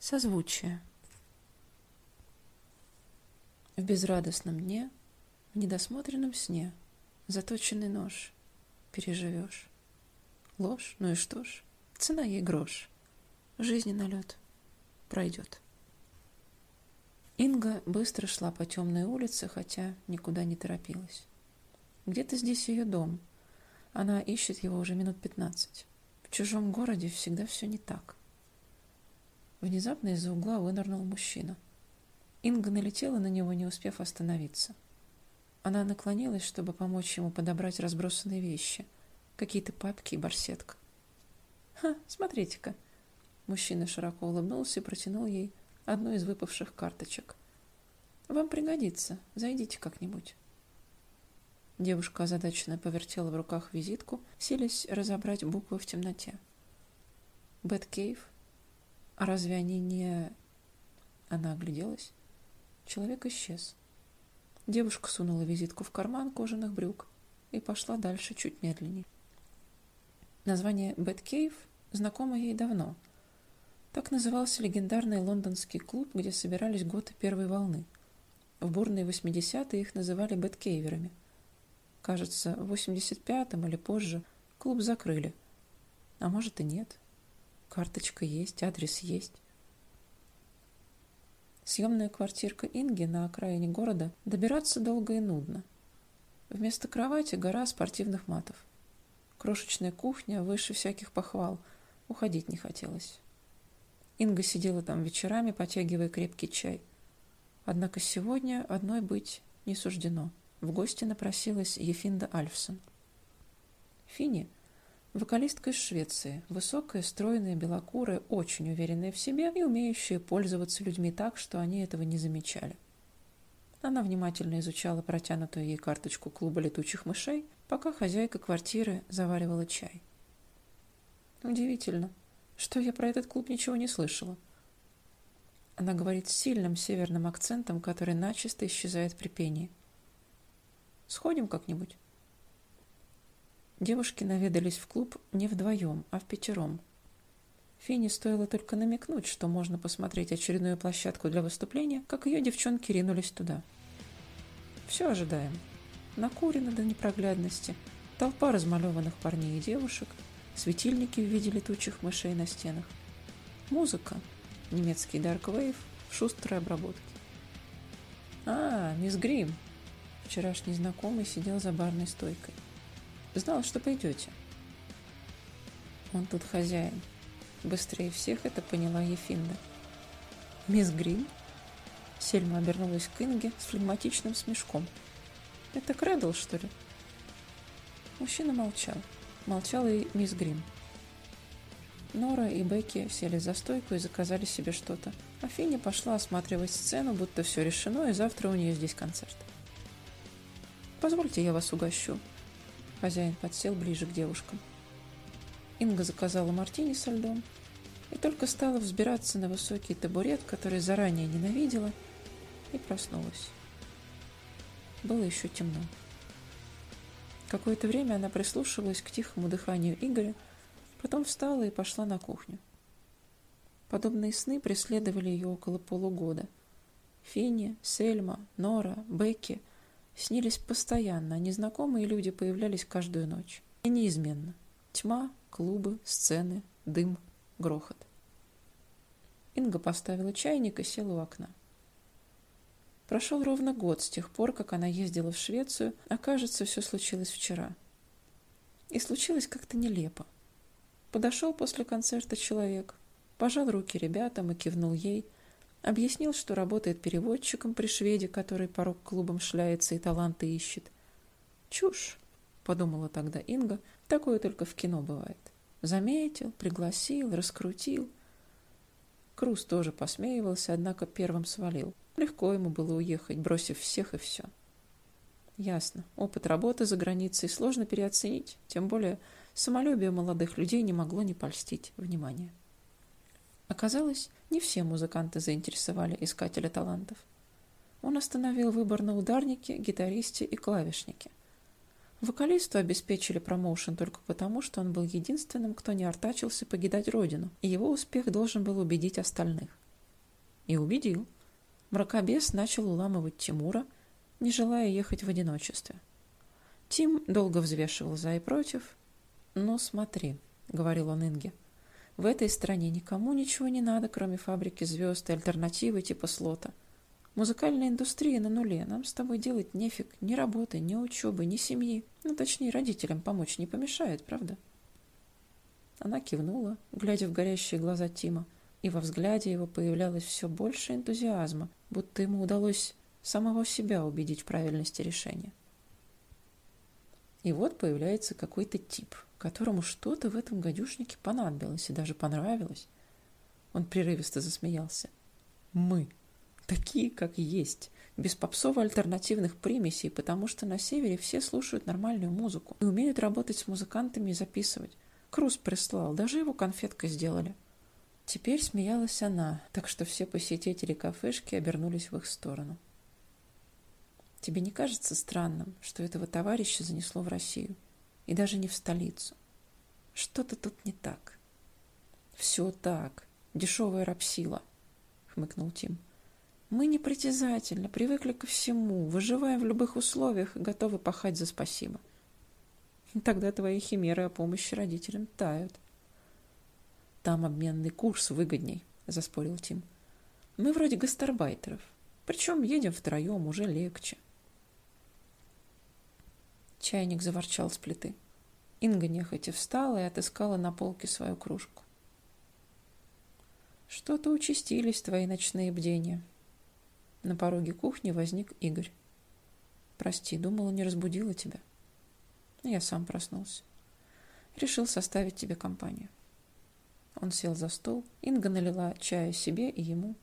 Созвучие. В безрадостном дне, в недосмотренном сне, заточенный нож, переживешь. Ложь, ну и что ж, цена ей грош. Жизни налет пройдет. Инга быстро шла по темной улице, хотя никуда не торопилась. Где-то здесь ее дом. Она ищет его уже минут пятнадцать. В чужом городе всегда все не так. Внезапно из-за угла вынырнул мужчина. Инга налетела на него, не успев остановиться. Она наклонилась, чтобы помочь ему подобрать разбросанные вещи. Какие-то папки и барсетка. «Ха, смотрите-ка!» Мужчина широко улыбнулся и протянул ей одну из выпавших карточек. «Вам пригодится. Зайдите как-нибудь». Девушка озадаченно повертела в руках визитку, силясь разобрать буквы в темноте. «Бэткейв? А разве они не...» Она огляделась. Человек исчез. Девушка сунула визитку в карман кожаных брюк и пошла дальше чуть медленнее. Название «Бэткейв» знакомо ей давно. Так назывался легендарный лондонский клуб, где собирались готы первой волны. В бурные 80-е их называли «Бэткейверами». Кажется, в 85-м или позже клуб закрыли. А может и нет. Карточка есть, адрес есть. Съемная квартирка Инги на окраине города добираться долго и нудно. Вместо кровати гора спортивных матов. Крошечная кухня выше всяких похвал. Уходить не хотелось. Инга сидела там вечерами, потягивая крепкий чай. Однако сегодня одной быть не суждено. В гости напросилась Ефинда Альфсон. Фини – вокалистка из Швеции, высокая, стройная, белокурая, очень уверенная в себе и умеющая пользоваться людьми так, что они этого не замечали. Она внимательно изучала протянутую ей карточку клуба летучих мышей, пока хозяйка квартиры заваривала чай. Удивительно, что я про этот клуб ничего не слышала. Она говорит с сильным северным акцентом, который начисто исчезает при пении. Сходим как-нибудь?» Девушки наведались в клуб не вдвоем, а в пятером. Фине стоило только намекнуть, что можно посмотреть очередную площадку для выступления, как ее девчонки ринулись туда. Все ожидаем. Накурено до непроглядности, толпа размалеванных парней и девушек, светильники в виде летучих мышей на стенах. Музыка, немецкий Wave в шустрой обработке. «А, мисс Грим!» Вчерашний знакомый сидел за барной стойкой. Знал, что пойдете. Он тут хозяин. Быстрее всех это поняла Ефинда. «Мисс Грин?» Сельма обернулась к Инге с флегматичным смешком. «Это Крэдл, что ли?» Мужчина молчал. Молчала и мисс Грин. Нора и Бекки сели за стойку и заказали себе что-то. А Финни пошла осматривать сцену, будто все решено, и завтра у нее здесь концерт. «Позвольте, я вас угощу». Хозяин подсел ближе к девушкам. Инга заказала мартини со льдом и только стала взбираться на высокий табурет, который заранее ненавидела, и проснулась. Было еще темно. Какое-то время она прислушивалась к тихому дыханию Игоря, потом встала и пошла на кухню. Подобные сны преследовали ее около полугода. Финни, Сельма, Нора, Бекки снились постоянно, а незнакомые люди появлялись каждую ночь. И неизменно. Тьма, клубы, сцены, дым, грохот. Инга поставила чайник и села у окна. Прошел ровно год с тех пор, как она ездила в Швецию, а кажется, все случилось вчера. И случилось как-то нелепо. Подошел после концерта человек, пожал руки ребятам и кивнул ей – Объяснил, что работает переводчиком при шведе, который по рок-клубам шляется и таланты ищет. «Чушь», — подумала тогда Инга, — «такое только в кино бывает». Заметил, пригласил, раскрутил. Круз тоже посмеивался, однако первым свалил. Легко ему было уехать, бросив всех и все. Ясно. Опыт работы за границей сложно переоценить, тем более самолюбие молодых людей не могло не польстить внимание. Оказалось, не все музыканты заинтересовали искателя талантов. Он остановил выбор на ударнике, гитаристе и клавишнике. Вокалисту обеспечили промоушен только потому, что он был единственным, кто не артачился покидать родину, и его успех должен был убедить остальных. И убедил. Мракобес начал уламывать Тимура, не желая ехать в одиночестве. Тим долго взвешивал за и против. «Ну, смотри», — говорил он Инге, — «в этой стране никому ничего не надо, кроме фабрики звезд и альтернативы типа слота. Музыкальная индустрия на нуле. Нам с тобой делать нефиг ни работы, ни учебы, ни семьи. Ну, точнее, родителям помочь не помешает, правда?» Она кивнула, глядя в горящие глаза Тима, и во взгляде его появлялось все больше энтузиазма, будто ему удалось самого себя убедить в правильности решения. И вот появляется какой-то тип, которому что-то в этом гадюшнике понадобилось и даже понравилось. Он прерывисто засмеялся. «Мы. Такие, как есть. Без попсово-альтернативных примесей, потому что на севере все слушают нормальную музыку и умеют работать с музыкантами и записывать. Круз прислал, даже его конфеткой сделали. Теперь смеялась она, так что все посетители кафешки обернулись в их сторону. Тебе не кажется странным, что этого товарища занесло в Россию? И даже не в столицу. Что-то тут не так. Все так. Дешевая рабсила, хмыкнул Тим. Мы непритязательно, привыкли ко всему, выживаем в любых условиях и готовы пахать за спасибо. Тогда твои химеры о помощи родителям тают. Там обменный курс выгодней, заспорил Тим. Мы вроде гастарбайтеров. Причем едем втроем, уже легче. Чайник заворчал с плиты. Инга нехотя встала и отыскала на полке свою кружку. Что-то участились твои ночные бдения. На пороге кухни возник Игорь. Прости, думала, не разбудила тебя. Я сам проснулся. Решил составить тебе компанию. Он сел за стол. Инга налила чая себе и ему.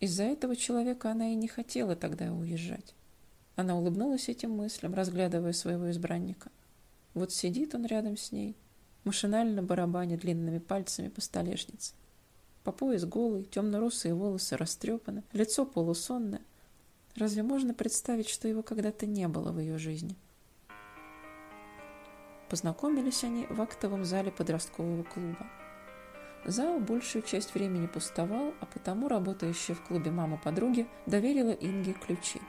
Из-за этого человека она и не хотела тогда уезжать. Она улыбнулась этим мыслям, разглядывая своего избранника. Вот сидит он рядом с ней, машинально барабаня длинными пальцами по столешнице. По пояс голый, темно-русые волосы растрепаны, лицо полусонное. Разве можно представить, что его когда-то не было в ее жизни? — Познакомились они в актовом зале подросткового клуба. Зал большую часть времени пустовал, а потому работающая в клубе мама подруги доверила Инге ключи.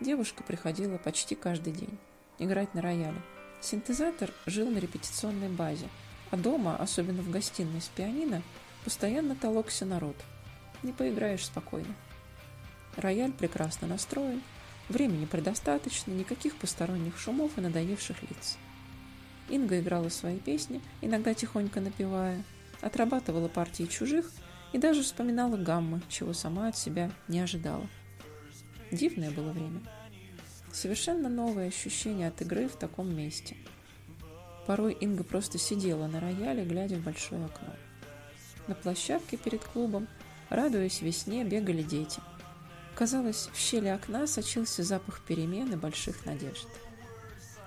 Девушка приходила почти каждый день играть на рояле. Синтезатор жил на репетиционной базе, а дома, особенно в гостиной с пианино, постоянно толокся народ. Не поиграешь спокойно. Рояль прекрасно настроен, времени предостаточно, никаких посторонних шумов и надоевших лиц. Инга играла свои песни, иногда тихонько напевая, отрабатывала партии чужих и даже вспоминала гаммы, чего сама от себя не ожидала. Дивное было время. Совершенно новое ощущение от игры в таком месте. Порой Инга просто сидела на рояле, глядя в большое окно. На площадке перед клубом, радуясь весне, бегали дети. Казалось, в щели окна сочился запах перемен и больших надежд.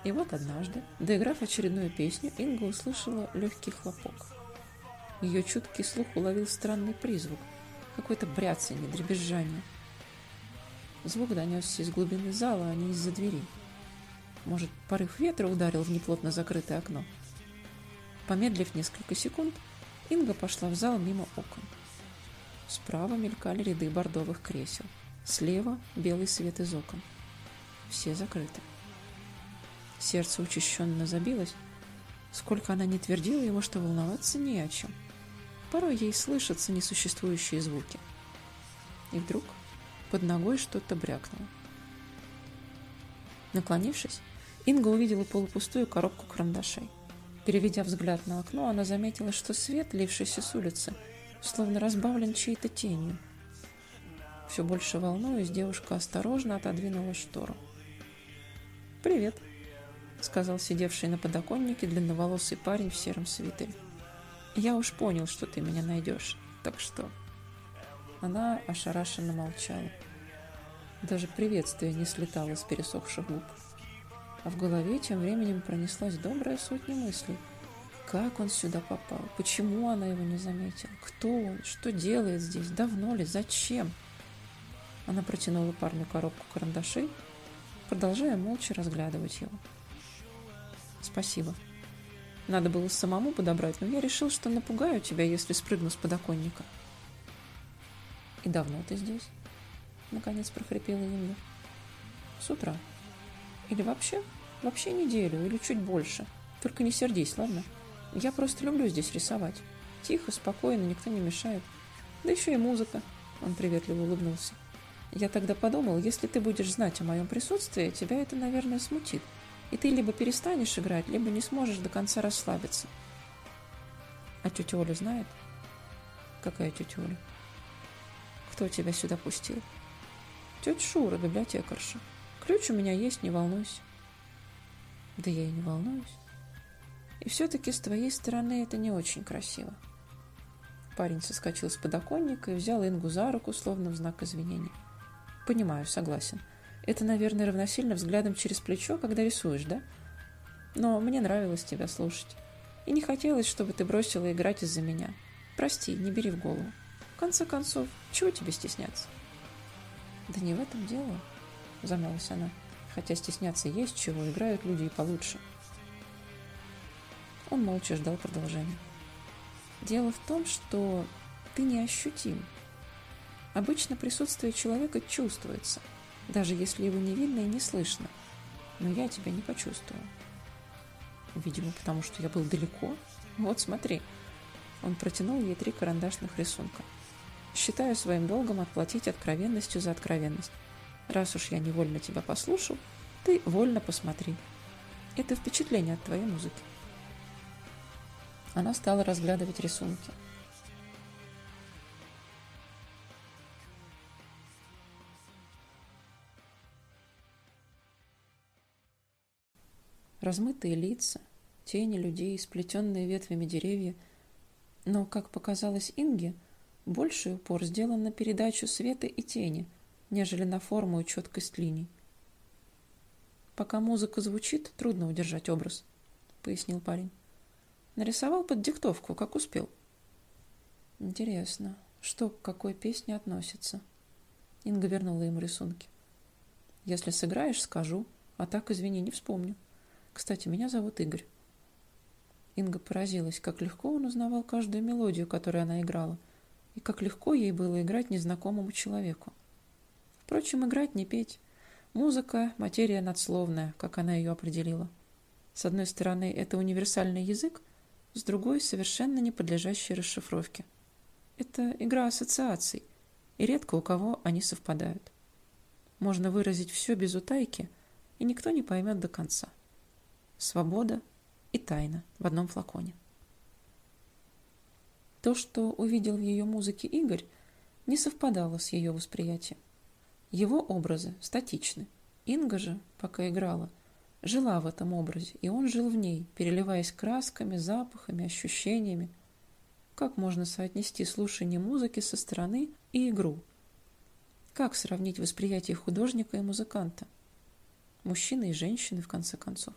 И вот однажды, доиграв очередную песню, Инга услышала легкий хлопок. Ее чуткий слух уловил странный призвук, какое-то бряцание, дребезжание. Звук донесся из глубины зала, а не из-за двери. Может, порыв ветра ударил в неплотно закрытое окно? Помедлив несколько секунд, Инга пошла в зал мимо окон. Справа мелькали ряды бордовых кресел. Слева белый свет из окон. Все закрыты. Сердце учащенно забилось. Сколько она не твердила ему, что волноваться не о чем. Порой ей слышатся несуществующие звуки. И вдруг под ногой что-то брякнуло. Наклонившись, Инга увидела полупустую коробку карандашей. Переведя взгляд на окно, она заметила, что свет, лившийся с улицы, словно разбавлен чьей-то тенью. Все больше волнуясь, девушка осторожно отодвинула штору. «Привет», сказал сидевший на подоконнике длинноволосый парень в сером свитере. «Я уж понял, что ты меня найдешь, так что...» Она ошарашенно молчала. Даже приветствие не слетало с пересохших губ. А в голове тем временем пронеслась добрая сотня мыслей. Как он сюда попал? Почему она его не заметила? Кто он? Что делает здесь? Давно ли? Зачем? Она протянула парню коробку карандашей, продолжая молча разглядывать его. Спасибо. Надо было самому подобрать, но я решил, что напугаю тебя, если спрыгну с подоконника. «И давно ты здесь?» Наконец прохрипела Инга. «С утра. Или вообще? Вообще неделю или чуть больше. Только не сердись, ладно? Я просто люблю здесь рисовать. Тихо, спокойно, никто не мешает. Да еще и музыка». Он приветливо улыбнулся. «Я тогда подумал, если ты будешь знать о моем присутствии, тебя это, наверное, смутит. И ты либо перестанешь играть, либо не сможешь до конца расслабиться». «А тетя Оля знает?» «Какая тетя Оля?» «Кто тебя сюда пустил?» «Тетя Шура, библиотекарша. Ключ у меня есть, не волнуйся». «Да я и не волнуюсь. И все-таки с твоей стороны это не очень красиво». Парень соскочил с подоконника и взял Ингу за руку, словно в знак извинения. «Понимаю, согласен. Это, наверное, равносильно взглядом через плечо, когда рисуешь, да? Но мне нравилось тебя слушать. И не хотелось, чтобы ты бросила играть из-за меня. Прости, не бери в голову. Конце концов, чего тебе стесняться? Да не в этом дело, замялась она. Хотя стесняться есть чего, играют люди и получше. Он молча ждал продолжения. Дело в том, что ты не ощутим. Обычно присутствие человека чувствуется, даже если его не видно и не слышно. Но я тебя не почувствовал. Видимо, потому что я был далеко. Вот смотри. Он протянул ей три карандашных рисунка. Считаю своим долгом отплатить откровенностью за откровенность. Раз уж я невольно тебя послушал, ты вольно посмотри. Это впечатление от твоей музыки. Она стала разглядывать рисунки. размытые лица, тени людей, сплетенные ветвями деревья. Но, как показалось Инге, больший упор сделан на передачу света и тени, нежели на форму и четкость линий. «Пока музыка звучит, трудно удержать образ», — пояснил парень. «Нарисовал под диктовку, как успел». «Интересно, что к какой песне относится?» Инга вернула ему рисунки. «Если сыграешь, скажу, а так, извини, не вспомню». Кстати, меня зовут Игорь. Инга поразилась, как легко он узнавал каждую мелодию, которую она играла, и как легко ей было играть незнакомому человеку. Впрочем, играть не петь. Музыка – материя надсловная, как она ее определила. С одной стороны, это универсальный язык, с другой – совершенно не подлежащий расшифровке. Это игра ассоциаций, и редко у кого они совпадают. Можно выразить все без утайки, и никто не поймет до конца свобода и тайна в одном флаконе. То, что увидел в ее музыке Игорь, не совпадало с ее восприятием. Его образы статичны. Инга же, пока играла, жила в этом образе, и он жил в ней, переливаясь красками, запахами, ощущениями. Как можно соотнести слушание музыки со стороны и игру? Как сравнить восприятие художника и музыканта? Мужчины и женщины, в конце концов.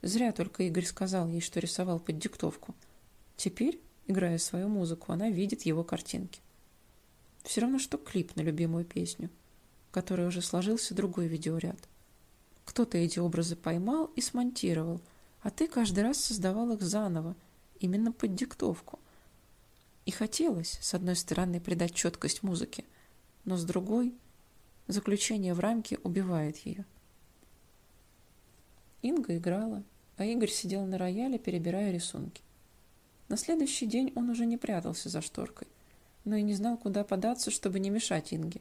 Зря только Игорь сказал ей, что рисовал под диктовку. Теперь, играя свою музыку, она видит его картинки. Все равно, что клип на любимую песню, который уже сложился другой видеоряд. Кто-то эти образы поймал и смонтировал, а ты каждый раз создавал их заново, именно под диктовку. И хотелось, с одной стороны, придать четкость музыке, но с другой – заключение в рамке убивает ее. Инга играла, а Игорь сидел на рояле, перебирая рисунки. На следующий день он уже не прятался за шторкой, но и не знал, куда податься, чтобы не мешать Инге,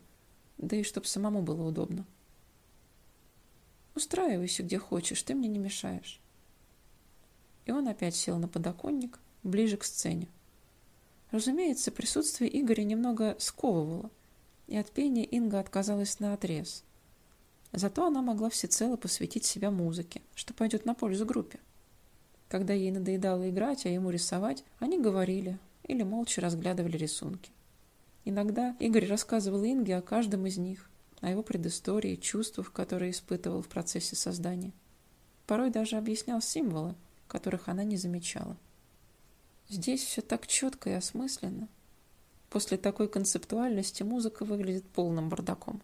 да и чтобы самому было удобно. «Устраивайся, где хочешь, ты мне не мешаешь». И он опять сел на подоконник, ближе к сцене. Разумеется, присутствие Игоря немного сковывало, и от пения Инга отказалась на отрез. Зато она могла всецело посвятить себя музыке, что пойдет на пользу группе. Когда ей надоедало играть, а ему рисовать, они говорили или молча разглядывали рисунки. Иногда Игорь рассказывал Инге о каждом из них, о его предыстории, чувствах, которые испытывал в процессе создания. Порой даже объяснял символы, которых она не замечала. Здесь все так четко и осмысленно. После такой концептуальности музыка выглядит полным бардаком.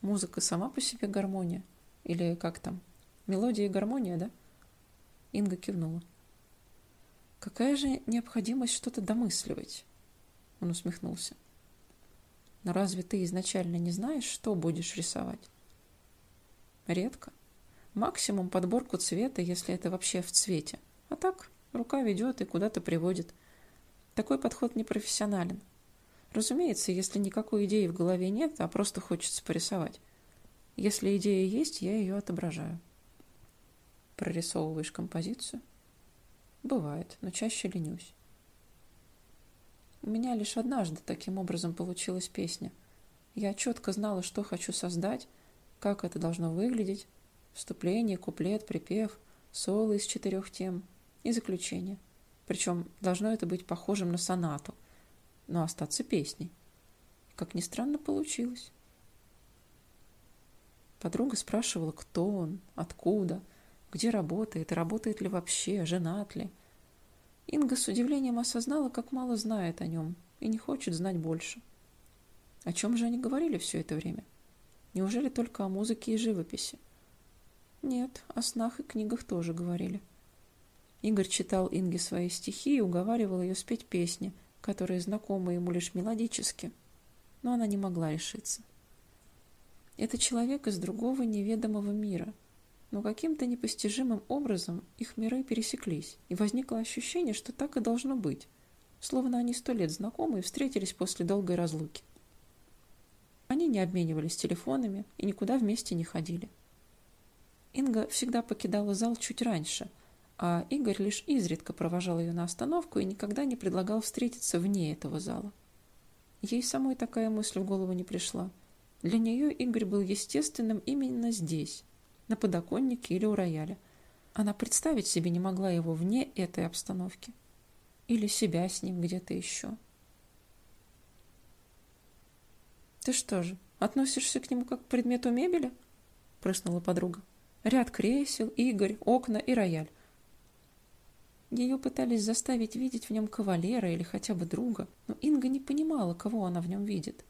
Музыка сама по себе гармония? Или как там? Мелодия и гармония, да? Инга кивнула. Какая же необходимость что-то домысливать? Он усмехнулся. Но разве ты изначально не знаешь, что будешь рисовать? Редко. Максимум подборку цвета, если это вообще в цвете. А так, рука ведет и куда-то приводит. Такой подход непрофессионален. Разумеется, если никакой идеи в голове нет, а просто хочется порисовать. Если идея есть, я ее отображаю. Прорисовываешь композицию? Бывает, но чаще ленюсь. У меня лишь однажды таким образом получилась песня. Я четко знала, что хочу создать, как это должно выглядеть. Вступление, куплет, припев, соло из четырех тем и заключение. Причем должно это быть похожим на сонату, но остаться песней. Как ни странно, получилось. Подруга спрашивала, кто он, откуда, где работает работает ли вообще, женат ли. Инга с удивлением осознала, как мало знает о нем и не хочет знать больше. О чем же они говорили все это время? Неужели только о музыке и живописи? Нет, о снах и книгах тоже говорили. Игорь читал Инге свои стихи и уговаривал ее спеть песни, которые знакомы ему лишь мелодически, но она не могла решиться. Это человек из другого неведомого мира – но каким-то непостижимым образом их миры пересеклись, и возникло ощущение, что так и должно быть, словно они сто лет знакомы и встретились после долгой разлуки. Они не обменивались телефонами и никуда вместе не ходили. Инга всегда покидала зал чуть раньше, а Игорь лишь изредка провожал ее на остановку и никогда не предлагал встретиться вне этого зала. Ей самой такая мысль в голову не пришла. Для нее Игорь был естественным именно здесь, на подоконнике или у рояля. Она представить себе не могла его вне этой обстановки. Или себя с ним где-то еще. «Ты что же, относишься к нему как к предмету мебели?» — прыснула подруга. «Ряд кресел, Игорь, окна и рояль». Ее пытались заставить видеть в нем кавалера или хотя бы друга, но Инга не понимала, кого она в нем видит.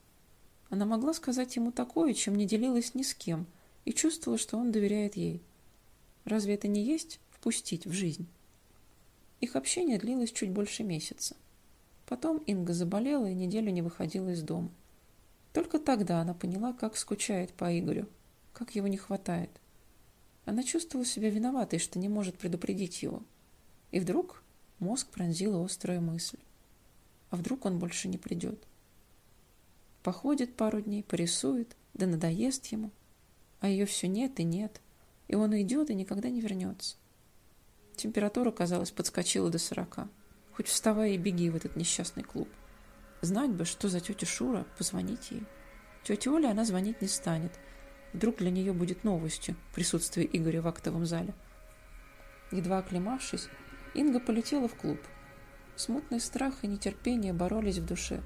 Она могла сказать ему такое, чем не делилась ни с кем, и чувствовала, что он доверяет ей. Разве это не есть впустить в жизнь? Их общение длилось чуть больше месяца. Потом Инга заболела и неделю не выходила из дома. Только тогда она поняла, как скучает по Игорю, как его не хватает. Она чувствовала себя виноватой, что не может предупредить его. И вдруг мозг пронзила острая мысль. А вдруг он больше не придет? Походит пару дней, порисует, да надоест ему – а ее все нет и нет, и он идет и никогда не вернется. Температура, казалось, подскочила до сорока. Хоть вставай и беги в этот несчастный клуб. Знать бы, что за тетя Шура, позвонить ей. Тетя Оля она звонить не станет. Вдруг для нее будет новостью присутствие Игоря в актовом зале. Едва оклемавшись, Инга полетела в клуб. Смутный страх и нетерпение боролись в душе.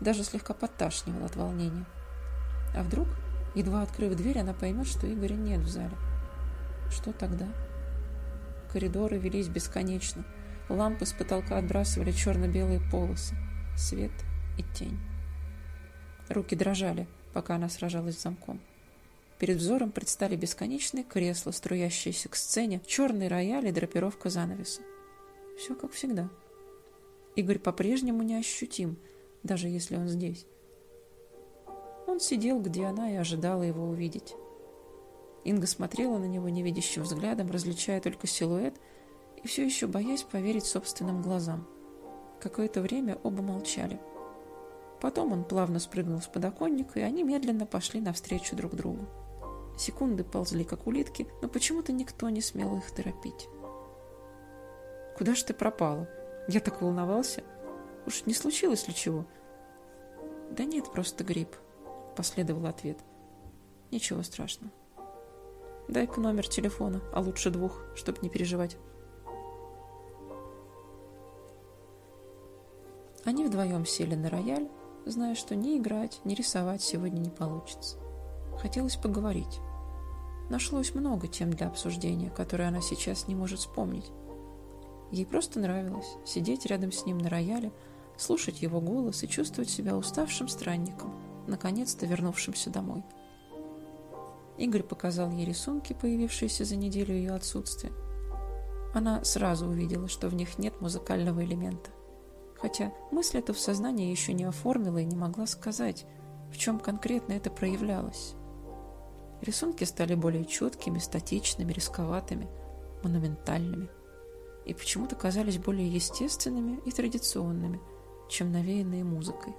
Даже слегка подташнивал от волнения. А вдруг Едва открыв дверь, она поймет, что Игоря нет в зале. Что тогда? Коридоры велись бесконечно. Лампы с потолка отбрасывали черно-белые полосы. Свет и тень. Руки дрожали, пока она сражалась с замком. Перед взором предстали бесконечные кресла, струящиеся к сцене, черный рояль и драпировка занавеса. Все как всегда. Игорь по-прежнему неощутим, даже если он здесь. Он сидел, где она и ожидала его увидеть. Инга смотрела на него невидящим взглядом, различая только силуэт и все еще боясь поверить собственным глазам. Какое-то время оба молчали. Потом он плавно спрыгнул с подоконника, и они медленно пошли навстречу друг другу. Секунды ползли, как улитки, но почему-то никто не смел их торопить. «Куда ж ты пропала? Я так волновался. Уж не случилось ли чего?» «Да нет, просто грипп», Последовал ответ. Ничего страшного. Дай-ка номер телефона, а лучше двух, чтобы не переживать. Они вдвоем сели на рояль, зная, что ни играть, ни рисовать сегодня не получится. Хотелось поговорить. Нашлось много тем для обсуждения, которые она сейчас не может вспомнить. Ей просто нравилось сидеть рядом с ним на рояле, слушать его голос и чувствовать себя уставшим странником – наконец-то вернувшимся домой. Игорь показал ей рисунки, появившиеся за неделю ее отсутствия. Она сразу увидела, что в них нет музыкального элемента. Хотя мысль эту в сознании еще не оформила и не могла сказать, в чем конкретно это проявлялось. Рисунки стали более четкими, статичными, рисковатыми, монументальными и почему-то казались более естественными и традиционными, чем навеянные музыкой.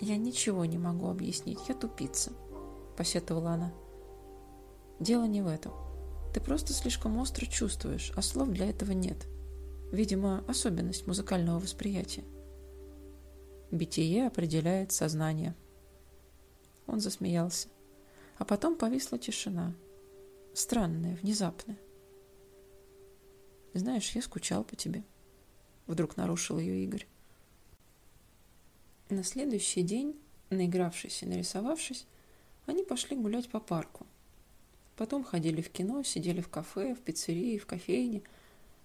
«Я ничего не могу объяснить, я тупица», — посетовала она. «Дело не в этом. Ты просто слишком остро чувствуешь, а слов для этого нет. Видимо, особенность музыкального восприятия. Битие определяет сознание». Он засмеялся. А потом повисла тишина. Странная, внезапная. «Знаешь, я скучал по тебе», — вдруг нарушил ее Игорь. На следующий день, наигравшись и нарисовавшись, они пошли гулять по парку. Потом ходили в кино, сидели в кафе, в пиццерии, в кофейне.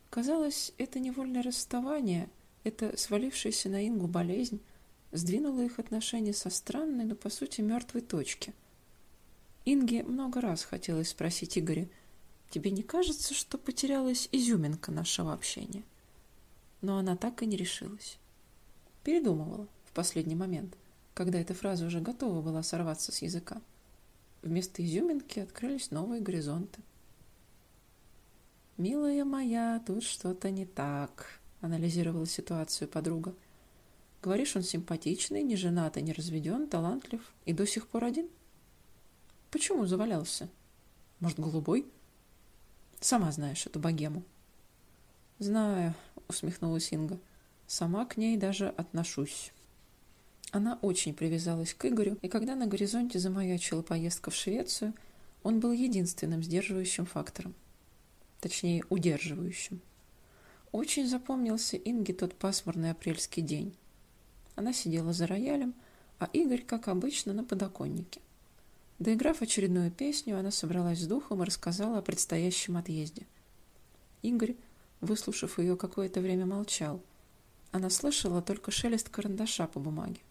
Казалось, это невольное расставание, это свалившаяся на Ингу болезнь, сдвинуло их отношения со странной, но по сути мертвой точки. Инге много раз хотелось спросить Игоря, тебе не кажется, что потерялась изюминка нашего общения? Но она так и не решилась. Передумывала последний момент, когда эта фраза уже готова была сорваться с языка. Вместо изюминки открылись новые горизонты. «Милая моя, тут что-то не так», — анализировала ситуацию подруга. «Говоришь, он симпатичный, не женат и не разведен, талантлив и до сих пор один? Почему завалялся? Может, голубой? Сама знаешь эту богему». «Знаю», — усмехнулась Инга. «Сама к ней даже отношусь». Она очень привязалась к Игорю, и когда на горизонте замаячила поездка в Швецию, он был единственным сдерживающим фактором. Точнее, удерживающим. Очень запомнился Инге тот пасмурный апрельский день. Она сидела за роялем, а Игорь, как обычно, на подоконнике. Доиграв очередную песню, она собралась с духом и рассказала о предстоящем отъезде. Игорь, выслушав ее, какое-то время молчал. Она слышала только шелест карандаша по бумаге.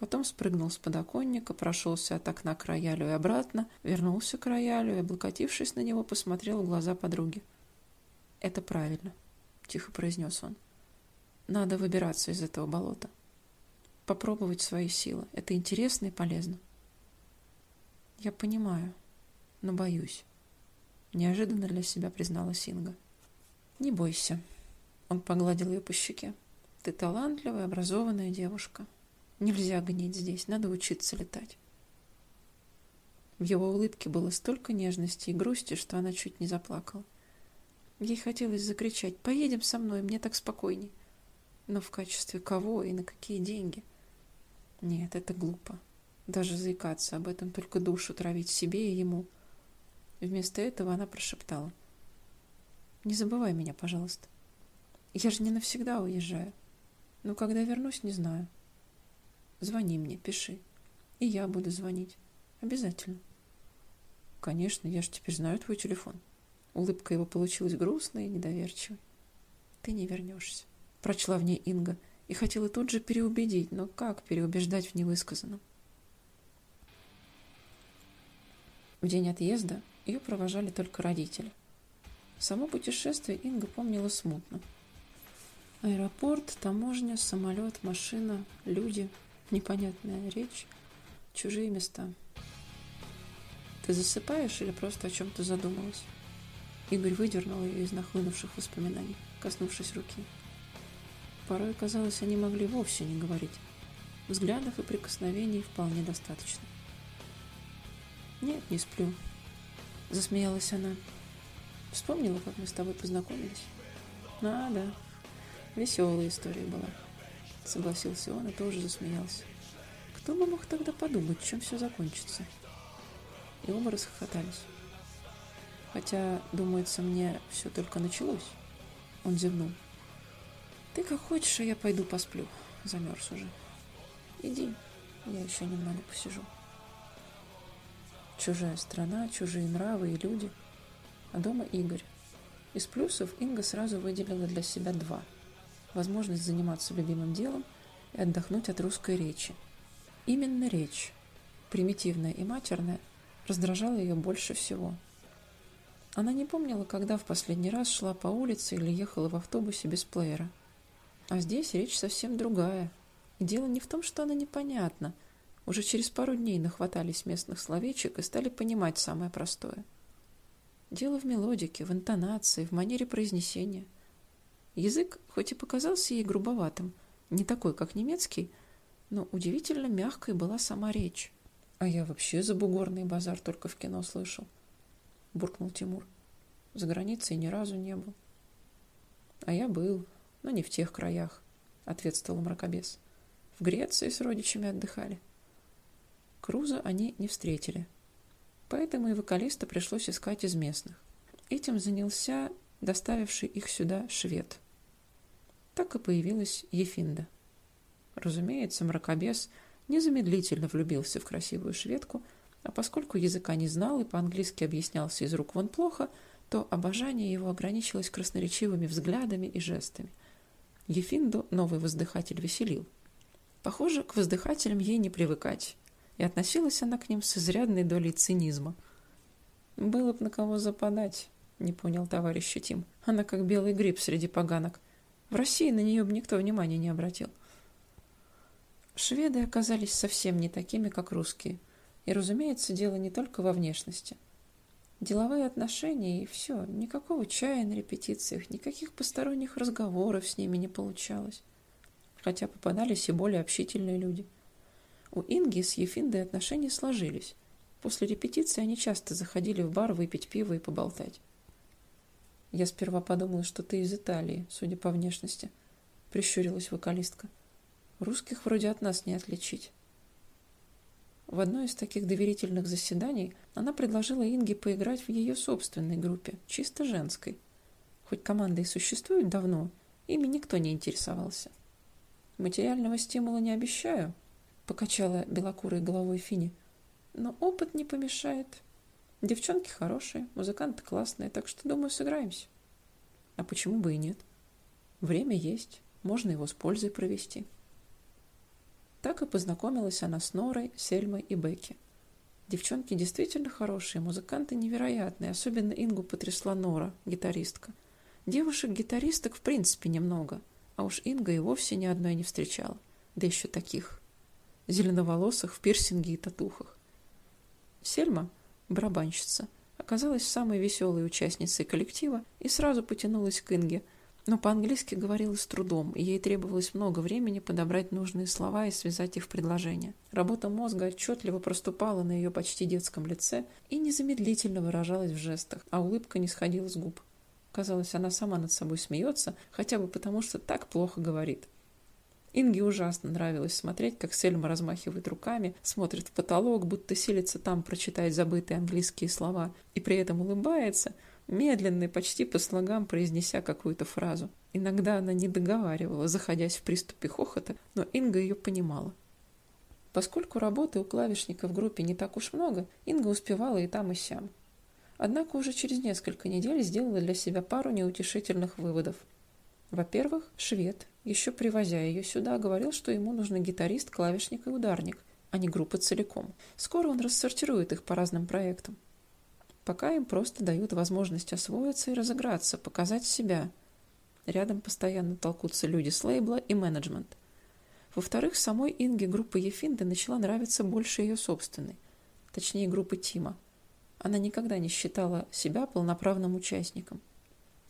Потом спрыгнул с подоконника, прошелся от окна к роялю и обратно, вернулся к роялю и, облокотившись на него, посмотрел в глаза подруги. «Это правильно», — тихо произнес он. «Надо выбираться из этого болота. Попробовать свои силы. Это интересно и полезно». «Я понимаю, но боюсь», — неожиданно для себя признала Синга. «Не бойся», — он погладил ее по щеке. «Ты талантливая, образованная девушка». Нельзя гнить здесь, надо учиться летать. В его улыбке было столько нежности и грусти, что она чуть не заплакала. Ей хотелось закричать «Поедем со мной, мне так спокойней». Но в качестве кого и на какие деньги? Нет, это глупо. Даже заикаться об этом, только душу травить себе и ему. Вместо этого она прошептала. «Не забывай меня, пожалуйста. Я же не навсегда уезжаю. Но когда вернусь, не знаю». Звони мне, пиши. И я буду звонить. Обязательно. Конечно, я же теперь знаю твой телефон. Улыбка его получилась грустной и недоверчивой. Ты не вернешься. Прочла в ней Инга и хотела тут же переубедить, но как переубеждать в невысказанном? В день отъезда ее провожали только родители. Само путешествие Инга помнила смутно. Аэропорт, таможня, самолет, машина, люди — непонятная речь, чужие места. Ты засыпаешь или просто о чем-то задумалась? Игорь выдернул ее из нахлынувших воспоминаний, коснувшись руки. Порой, казалось, они могли вовсе не говорить. Взглядов и прикосновений вполне достаточно. «Нет, не сплю», — засмеялась она. «Вспомнила, как мы с тобой познакомились?» «А, да, веселая история была» согласился он и тоже засмеялся. Кто бы мог тогда подумать, чем все закончится? И оба расхохотались. Хотя, думается, мне все только началось. Он зевнул. Ты как хочешь, а я пойду посплю. Замерз уже. Иди, я еще немного посижу. Чужая страна, чужие нравы и люди. А дома Игорь. Из плюсов Инга сразу выделила для себя два – возможность заниматься любимым делом и отдохнуть от русской речи. Именно речь, примитивная и матерная, раздражала ее больше всего. Она не помнила, когда в последний раз шла по улице или ехала в автобусе без плеера. А здесь речь совсем другая, И дело не в том, что она непонятна. Уже через пару дней нахватались местных словечек и стали понимать самое простое. Дело в мелодике, в интонации, в манере произнесения. Язык, хоть и показался ей грубоватым, не такой, как немецкий, но удивительно мягкой была сама речь. А я вообще за бугорный базар только в кино слышал, буркнул Тимур. За границей ни разу не был. А я был, но не в тех краях, ответствовал мракобес. В Греции с родичами отдыхали. Круза они не встретили, поэтому и вокалиста пришлось искать из местных. Этим занялся доставивший их сюда швед. Так и появилась Ефинда. Разумеется, мракобес незамедлительно влюбился в красивую шведку, а поскольку языка не знал и по-английски объяснялся из рук вон плохо, то обожание его ограничилось красноречивыми взглядами и жестами. Ефинду новый воздыхатель веселил. Похоже, к воздыхателям ей не привыкать, и относилась она к ним с изрядной долей цинизма. «Было б на кого западать», — не понял товарищ Тим. «Она как белый гриб среди поганок. В России на нее бы никто внимания не обратил». Шведы оказались совсем не такими, как русские. И, разумеется, дело не только во внешности. Деловые отношения и все, никакого чая на репетициях, никаких посторонних разговоров с ними не получалось хотя попадались и более общительные люди. У Инги с Ефиндой отношения сложились. После репетиции они часто заходили в бар выпить пиво и поболтать. «Я сперва подумала, что ты из Италии, судя по внешности», — прищурилась вокалистка. «Русских вроде от нас не отличить». В одной из таких доверительных заседаний она предложила Инге поиграть в ее собственной группе, чисто женской. Хоть команда и существует давно, ими никто не интересовался. Материального стимула не обещаю, покачала белокурой головой Фини. Но опыт не помешает. Девчонки хорошие, музыканты классные, так что, думаю, сыграемся. А почему бы и нет? Время есть, можно его с пользой провести. Так и познакомилась она с Норой, Сельмой и Бекки. Девчонки действительно хорошие, музыканты невероятные, особенно Ингу потрясла Нора, гитаристка. Девушек-гитаристок в принципе немного, а уж Инга и вовсе ни одной не встречала. Да еще таких. Зеленоволосых в пирсинге и татухах. Сельма, барабанщица, оказалась самой веселой участницей коллектива и сразу потянулась к Инге, но по-английски говорила с трудом, и ей требовалось много времени подобрать нужные слова и связать их в предложение. Работа мозга отчетливо проступала на ее почти детском лице и незамедлительно выражалась в жестах, а улыбка не сходила с губ. Казалось, она сама над собой смеется, хотя бы потому, что так плохо говорит. Инге ужасно нравилось смотреть, как Сельма размахивает руками, смотрит в потолок, будто силится там прочитать забытые английские слова, и при этом улыбается, медленно и почти по слогам произнеся какую-то фразу. Иногда она не договаривала, заходясь в приступе хохота, но Инга ее понимала. Поскольку работы у клавишника в группе не так уж много, Инга успевала и там, и сям. Однако уже через несколько недель сделала для себя пару неутешительных выводов. Во-первых, швед, еще привозя ее сюда, говорил, что ему нужны гитарист, клавишник и ударник, а не группа целиком. Скоро он рассортирует их по разным проектам. Пока им просто дают возможность освоиться и разыграться, показать себя. Рядом постоянно толкутся люди с лейбла и менеджмент. Во-вторых, самой Инге группа Ефинды начала нравиться больше ее собственной, точнее группы Тима – она никогда не считала себя полноправным участником.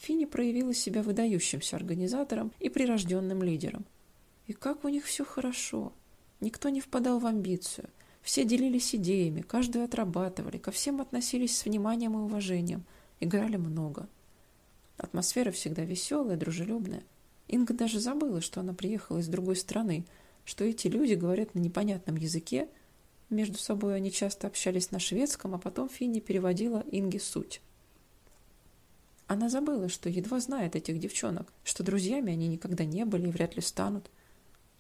Фини проявила себя выдающимся организатором и прирожденным лидером. И как у них все хорошо. Никто не впадал в амбицию. Все делились идеями, каждую отрабатывали, ко всем относились с вниманием и уважением, играли много. Атмосфера всегда веселая, дружелюбная. Инга даже забыла, что она приехала из другой страны, что эти люди говорят на непонятном языке, между собой они часто общались на шведском, а потом Финни переводила Инге суть. Она забыла, что едва знает этих девчонок, что друзьями они никогда не были и вряд ли станут.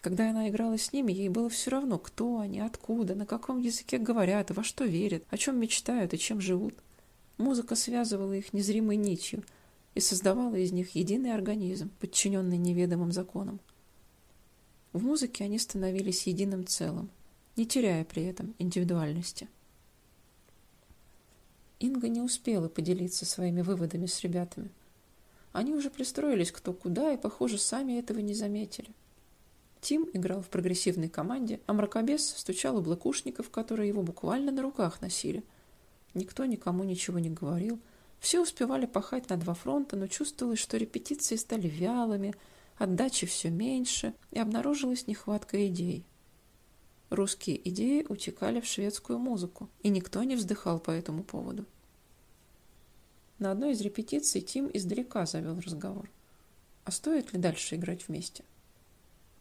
Когда она играла с ними, ей было все равно, кто они, откуда, на каком языке говорят, во что верят, о чем мечтают и чем живут. Музыка связывала их незримой нитью и создавала из них единый организм, подчиненный неведомым законам. В музыке они становились единым целым, не теряя при этом индивидуальности. Инга не успела поделиться своими выводами с ребятами. Они уже пристроились кто куда и, похоже, сами этого не заметили. Тим играл в прогрессивной команде, а мракобес стучал у блэкушников, которые его буквально на руках носили. Никто никому ничего не говорил. Все успевали пахать на два фронта, но чувствовалось, что репетиции стали вялыми, отдачи все меньше, и обнаружилась нехватка идей. Русские идеи утекали в шведскую музыку, и никто не вздыхал по этому поводу. На одной из репетиций Тим издалека завел разговор. А стоит ли дальше играть вместе?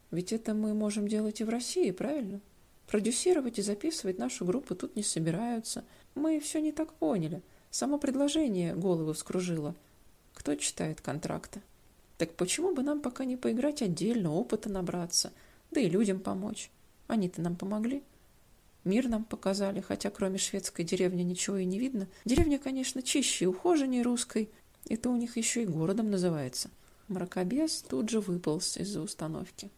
Ведь это мы можем делать и в России, правильно? Продюсировать и записывать нашу группу тут не собираются. Мы все не так поняли. Само предложение голову вскружило. Кто читает контракты? Так почему бы нам пока не поиграть отдельно, опыта набраться, да и людям помочь? Они-то нам помогли. Мир нам показали, хотя кроме шведской деревни ничего и не видно. Деревня, конечно, чище и ухоженнее русской. Это у них еще и городом называется. Мракобес тут же выполз из-за установки.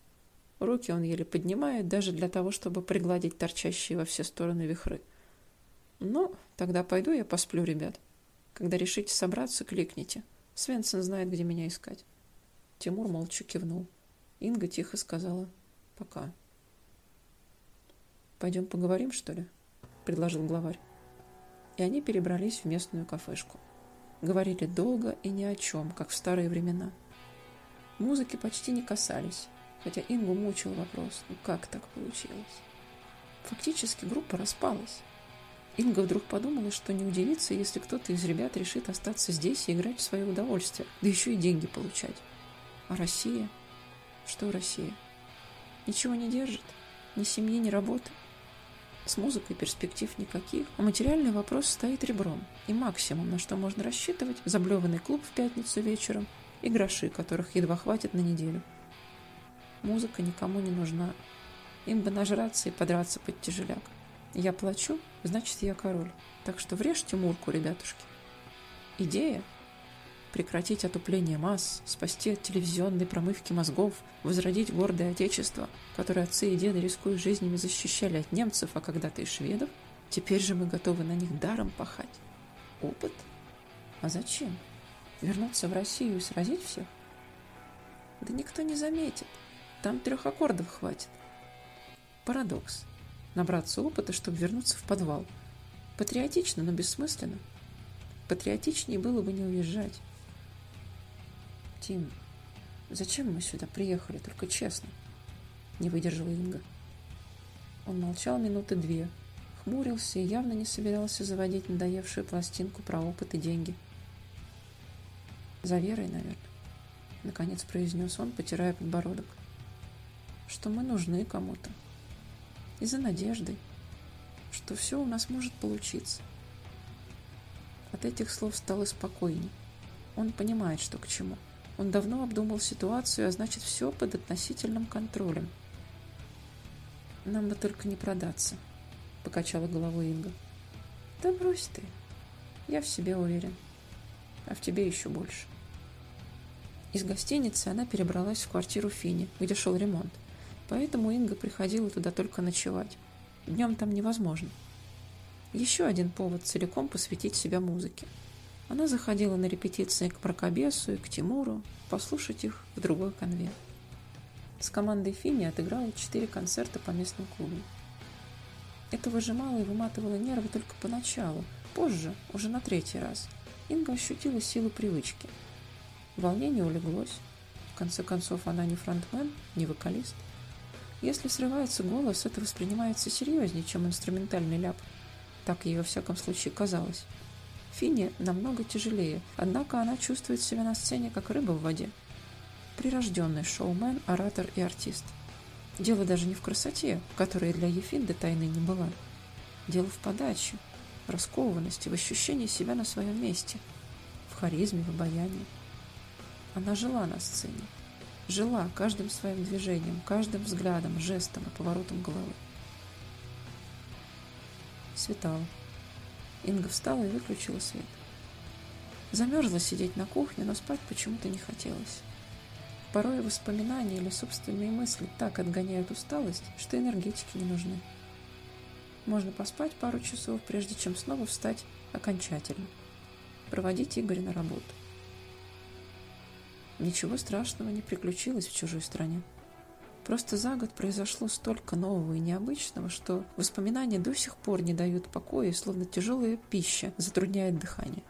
Руки он еле поднимает, даже для того, чтобы пригладить торчащие во все стороны вихры. Ну, тогда пойду я посплю, ребят. Когда решите собраться, кликните. Свенсон знает, где меня искать. Тимур молча кивнул. Инга тихо сказала «пока». «Пойдем поговорим, что ли?» — предложил главарь. И они перебрались в местную кафешку. Говорили долго и ни о чем, как в старые времена. Музыки почти не касались, хотя Ингу мучил вопрос, ну как так получилось? Фактически группа распалась. Инга вдруг подумала, что не удивится, если кто-то из ребят решит остаться здесь и играть в свое удовольствие, да еще и деньги получать. А Россия? Что Россия? Ничего не держит? Ни семьи, ни работы? С музыкой перспектив никаких, а материальный вопрос стоит ребром. И максимум, на что можно рассчитывать, заблеванный клуб в пятницу вечером и гроши, которых едва хватит на неделю. Музыка никому не нужна. Им бы нажраться и подраться под тяжеляк. Я плачу, значит, я король. Так что врежьте Мурку, ребятушки. Идея прекратить отупление масс, спасти от телевизионной промывки мозгов, возродить гордое отечество, которое отцы и деды, рискуя жизнями, защищали от немцев, а когда-то и шведов, теперь же мы готовы на них даром пахать. Опыт? А зачем? Вернуться в Россию и сразить всех? Да никто не заметит. Там трех аккордов хватит. Парадокс. Набраться опыта, чтобы вернуться в подвал. Патриотично, но бессмысленно. Патриотичнее было бы не уезжать. Тим, зачем мы сюда приехали, только честно? Не выдержала Инга. Он молчал минуты две, хмурился и явно не собирался заводить надоевшую пластинку про опыт и деньги. За верой, наверное, наконец произнес он, потирая подбородок. Что мы нужны кому-то. И за надеждой, что все у нас может получиться. От этих слов стало спокойней. Он понимает, что к чему. — он давно обдумал ситуацию, а значит, все под относительным контролем. «Нам бы только не продаться», — покачала головой Инга. «Да брось ты. Я в себе уверен. А в тебе еще больше». Из гостиницы она перебралась в квартиру Фини, где шел ремонт. Поэтому Инга приходила туда только ночевать. Днем там невозможно. Еще один повод целиком посвятить себя музыке. Она заходила на репетиции к Прокобесу и к Тимуру, послушать их в другой конве. С командой Фини отыграла четыре концерта по местным клубам. Это выжимало и выматывало нервы только поначалу. Позже, уже на третий раз, Инга ощутила силу привычки. Волнение улеглось. В конце концов, она не фронтмен, не вокалист. Если срывается голос, это воспринимается серьезнее, чем инструментальный ляп. Так ей во всяком случае казалось. Финни намного тяжелее, однако она чувствует себя на сцене как рыба в воде. Прирожденный шоумен, оратор и артист. Дело даже не в красоте, которая для Ефинды тайны не была. Дело в подаче, раскованности, в ощущении себя на своем месте, в харизме, в обаянии. Она жила на сцене. Жила каждым своим движением, каждым взглядом, жестом и поворотом головы. Светало. Инга встала и выключила свет. Замерзла сидеть на кухне, но спать почему-то не хотелось. Порой воспоминания или собственные мысли так отгоняют усталость, что энергетики не нужны. Можно поспать пару часов, прежде чем снова встать окончательно. Проводить Игоря на работу. Ничего страшного не приключилось в чужой стране. Просто за год произошло столько нового и необычного, что воспоминания до сих пор не дают покоя, словно тяжелая пища затрудняет дыхание.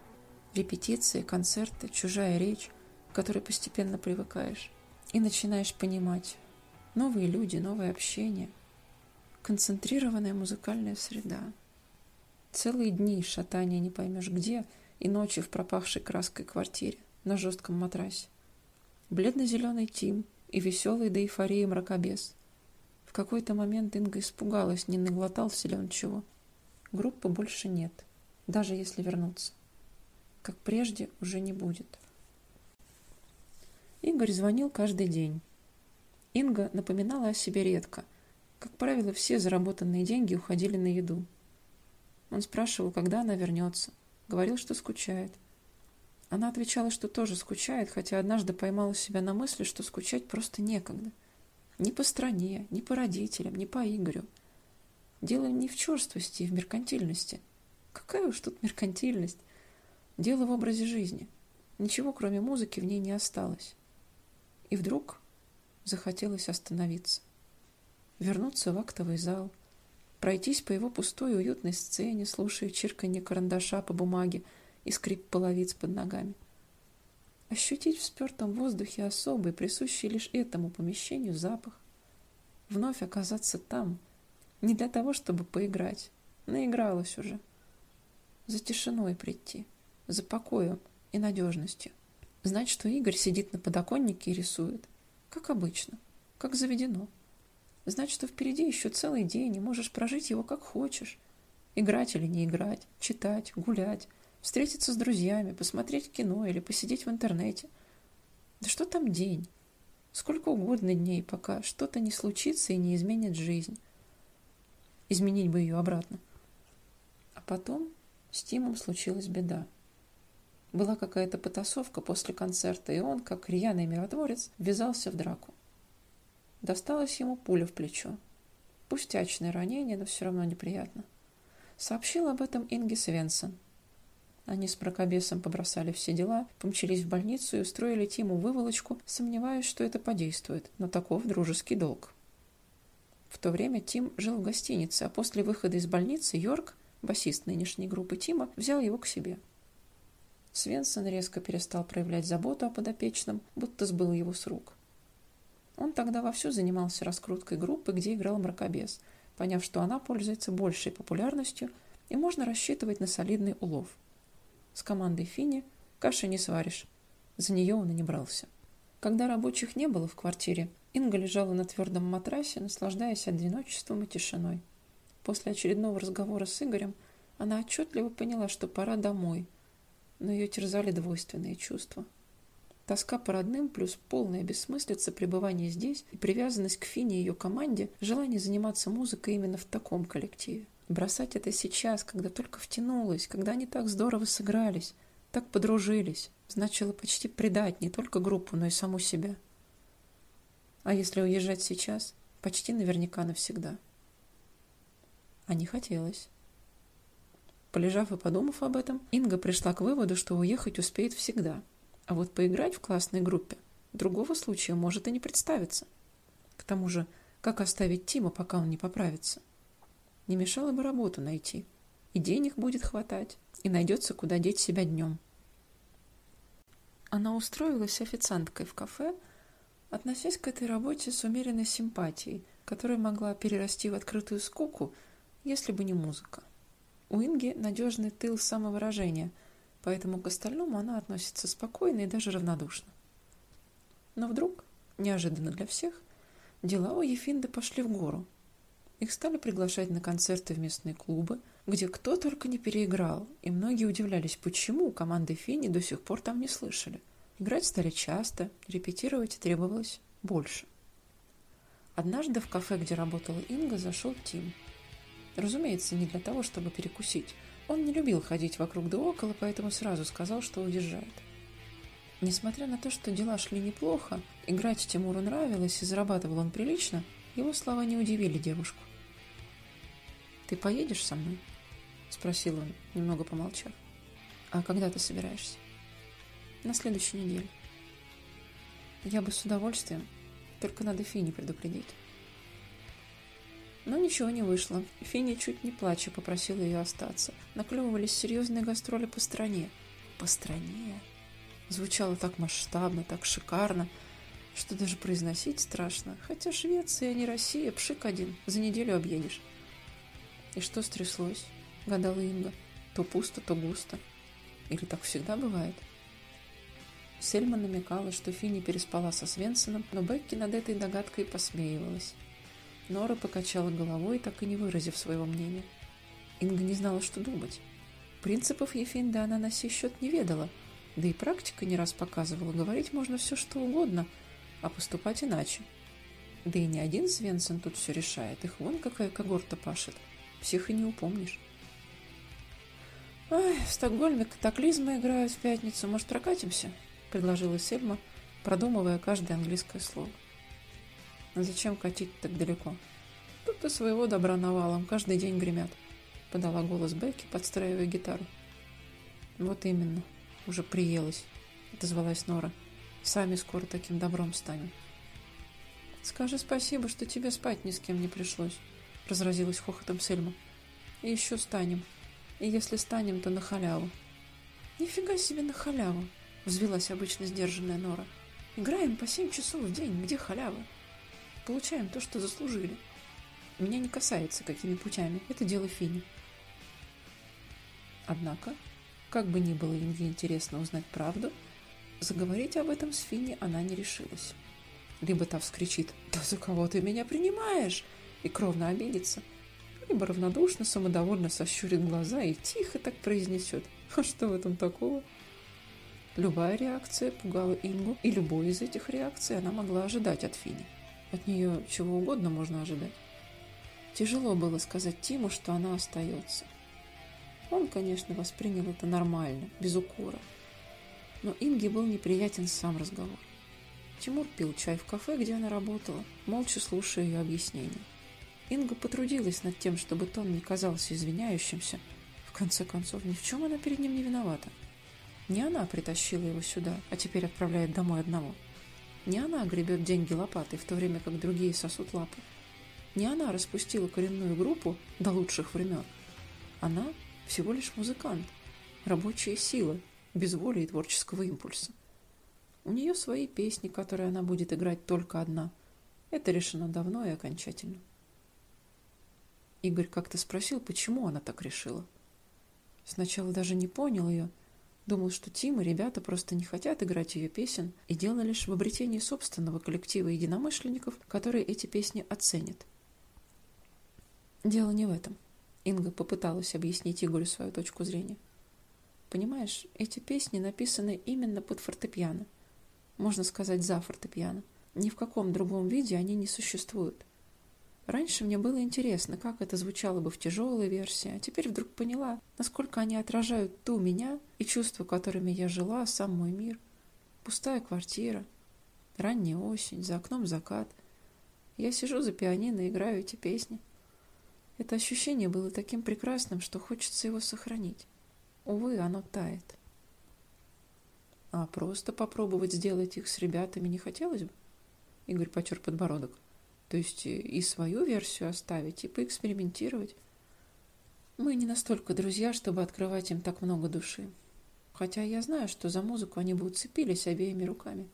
Репетиции, концерты, чужая речь, к которой постепенно привыкаешь. И начинаешь понимать. Новые люди, новое общение. Концентрированная музыкальная среда. Целые дни шатания не поймешь где и ночи в пропахшей краской квартире на жестком матрасе. Бледно-зеленый Тим и веселый до эйфории мракобес. В какой-то момент Инга испугалась, не наглотался ли он чего. Группы больше нет, даже если вернуться. Как прежде уже не будет. Игорь звонил каждый день. Инга напоминала о себе редко. Как правило, все заработанные деньги уходили на еду. Он спрашивал, когда она вернется. Говорил, что скучает. Она отвечала, что тоже скучает, хотя однажды поймала себя на мысли, что скучать просто некогда. Ни по стране, ни по родителям, ни по Игорю. Дело не в черствости и в меркантильности. Какая уж тут меркантильность? Дело в образе жизни. Ничего, кроме музыки, в ней не осталось. И вдруг захотелось остановиться. Вернуться в актовый зал, пройтись по его пустой уютной сцене, слушая чирканье карандаша по бумаге, и скрип половиц под ногами. Ощутить в спертом воздухе особый, присущий лишь этому помещению запах. Вновь оказаться там, не для того, чтобы поиграть, наигралась уже. За тишиной прийти, за покоем и надежностью. Знать, что Игорь сидит на подоконнике и рисует, как обычно, как заведено. Знать, что впереди еще целый день, и можешь прожить его как хочешь. Играть или не играть, читать, гулять, встретиться с друзьями, посмотреть кино или посидеть в интернете. Да что там день? Сколько угодно дней, пока что-то не случится и не изменит жизнь. Изменить бы ее обратно. А потом с Тимом случилась беда. Была какая-то потасовка после концерта, и он, как рьяный миротворец, ввязался в драку. Досталось ему пуля в плечо. Пустячное ранение, но все равно неприятно. Сообщил об этом Инге Свенсон, они с мракобесом побросали все дела, помчались в больницу и устроили Тиму выволочку, сомневаясь, что это подействует, но таков дружеский долг. В то время Тим жил в гостинице, а после выхода из больницы Йорк, басист нынешней группы Тима, взял его к себе. Свенсон резко перестал проявлять заботу о подопечном, будто сбыл его с рук. Он тогда вовсю занимался раскруткой группы, где играл мракобес, поняв, что она пользуется большей популярностью и можно рассчитывать на солидный улов – с командой Фини каши не сваришь. За нее он и не брался. Когда рабочих не было в квартире, Инга лежала на твердом матрасе, наслаждаясь одиночеством и тишиной. После очередного разговора с Игорем она отчетливо поняла, что пора домой, но ее терзали двойственные чувства. Тоска по родным плюс полная бессмыслица пребывания здесь и привязанность к Фине и ее команде, желание заниматься музыкой именно в таком коллективе. Бросать это сейчас, когда только втянулась, когда они так здорово сыгрались, так подружились, значило почти предать не только группу, но и саму себя. А если уезжать сейчас, почти наверняка навсегда. А не хотелось. Полежав и подумав об этом, Инга пришла к выводу, что уехать успеет всегда. А вот поиграть в классной группе другого случая может и не представиться. К тому же, как оставить Тима, пока он не поправится? Не мешало бы работу найти. И денег будет хватать, и найдется, куда деть себя днем. Она устроилась официанткой в кафе, относясь к этой работе с умеренной симпатией, которая могла перерасти в открытую скуку, если бы не музыка. У Инги надежный тыл самовыражения, поэтому к остальному она относится спокойно и даже равнодушно. Но вдруг, неожиданно для всех, дела у Ефинды пошли в гору – их стали приглашать на концерты в местные клубы, где кто только не переиграл, и многие удивлялись, почему команды Фини до сих пор там не слышали. Играть стали часто, репетировать требовалось больше. Однажды в кафе, где работала Инга, зашел Тим. Разумеется, не для того, чтобы перекусить. Он не любил ходить вокруг да около, поэтому сразу сказал, что уезжает. Несмотря на то, что дела шли неплохо, играть Тимуру нравилось и зарабатывал он прилично, его слова не удивили девушку. «Ты поедешь со мной?» — спросил он, немного помолчав. «А когда ты собираешься?» «На следующей неделе». «Я бы с удовольствием, Только надо Фини предупредить. Но ничего не вышло. Фини чуть не плача попросила ее остаться. Наклевывались серьезные гастроли по стране. По стране? Звучало так масштабно, так шикарно, что даже произносить страшно. Хотя Швеция, не Россия, пшик один, за неделю объедешь. И что стряслось? Гадала Инга. То пусто, то густо. Или так всегда бывает? Сельма намекала, что Финни переспала со Свенсоном, но Бекки над этой догадкой посмеивалась. Нора покачала головой, так и не выразив своего мнения. Инга не знала, что думать. Принципов Ефинда она на сей счет не ведала, да и практика не раз показывала, говорить можно все что угодно, а поступать иначе. Да и не один Свенсон тут все решает, их вон какая когорта пашет. Всех и не упомнишь. «Ой, в Стокгольме катаклизмы играют в пятницу. Может, прокатимся?» — предложила Сельма, продумывая каждое английское слово. Но зачем катить так далеко? Тут и своего добра навалом, каждый день гремят. Подала голос Бекки, подстраивая гитару. Вот именно, уже приелась, отозвалась Нора. Сами скоро таким добром станем. Скажи спасибо, что тебе спать ни с кем не пришлось, разразилась хохотом Сельма. И еще станем. И если станем, то на халяву. Нифига себе на халяву, взвилась обычно сдержанная Нора. Играем по семь часов в день, где халява? Получаем то, что заслужили. Меня не касается, какими путями. Это дело Фини. Однако, как бы ни было Инге интересно узнать правду, заговорить об этом с Фини она не решилась. Либо та вскричит «Да за кого ты меня принимаешь?» И кровно обидится, либо равнодушно, самодовольно сощурит глаза и тихо так произнесет «А что в этом такого?» Любая реакция пугала Ингу, и любой из этих реакций она могла ожидать от Фини. От нее чего угодно можно ожидать. Тяжело было сказать Тиму, что она остается. Он, конечно, воспринял это нормально, без укора. Но Инге был неприятен сам разговор. Тимур пил чай в кафе, где она работала, молча слушая ее объяснения. Инга потрудилась над тем, чтобы тон не казался извиняющимся. В конце концов, ни в чем она перед ним не виновата. Не она притащила его сюда, а теперь отправляет домой одного. Не она гребет деньги лопатой, в то время как другие сосут лапы. Не она распустила коренную группу до лучших времен. Она всего лишь музыкант, рабочая сила, без воли и творческого импульса. У нее свои песни, которые она будет играть только одна. Это решено давно и окончательно. Игорь как-то спросил, почему она так решила. Сначала даже не понял ее, Думал, что Тим и ребята просто не хотят играть ее песен, и дело лишь в обретении собственного коллектива единомышленников, которые эти песни оценят. Дело не в этом. Инга попыталась объяснить Игорю свою точку зрения. Понимаешь, эти песни написаны именно под фортепиано. Можно сказать, за фортепиано. Ни в каком другом виде они не существуют. Раньше мне было интересно, как это звучало бы в тяжелой версии, а теперь вдруг поняла, насколько они отражают ту меня и чувства, которыми я жила, сам мой мир. Пустая квартира, ранняя осень, за окном закат. Я сижу за пианино и играю эти песни. Это ощущение было таким прекрасным, что хочется его сохранить. Увы, оно тает. А просто попробовать сделать их с ребятами не хотелось бы? Игорь потер подбородок. То есть и свою версию оставить, и поэкспериментировать. Мы не настолько друзья, чтобы открывать им так много души. Хотя я знаю, что за музыку они бы уцепились обеими руками.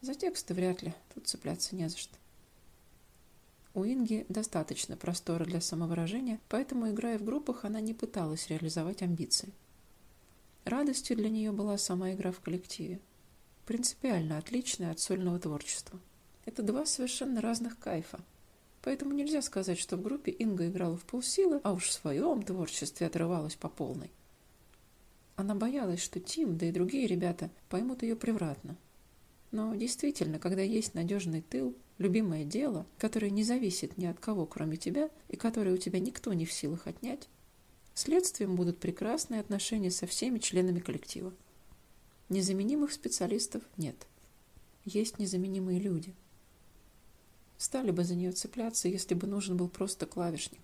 За тексты вряд ли, тут цепляться не за что. У Инги достаточно простора для самовыражения, поэтому, играя в группах, она не пыталась реализовать амбиции. Радостью для нее была сама игра в коллективе. Принципиально отличная от сольного творчества. Это два совершенно разных кайфа. Поэтому нельзя сказать, что в группе Инга играла в полсилы, а уж в своем творчестве отрывалась по полной. Она боялась, что Тим, да и другие ребята поймут ее превратно. Но действительно, когда есть надежный тыл, любимое дело, которое не зависит ни от кого, кроме тебя, и которое у тебя никто не в силах отнять, следствием будут прекрасные отношения со всеми членами коллектива. Незаменимых специалистов нет. Есть незаменимые люди – Стали бы за нее цепляться, если бы нужен был просто клавишник.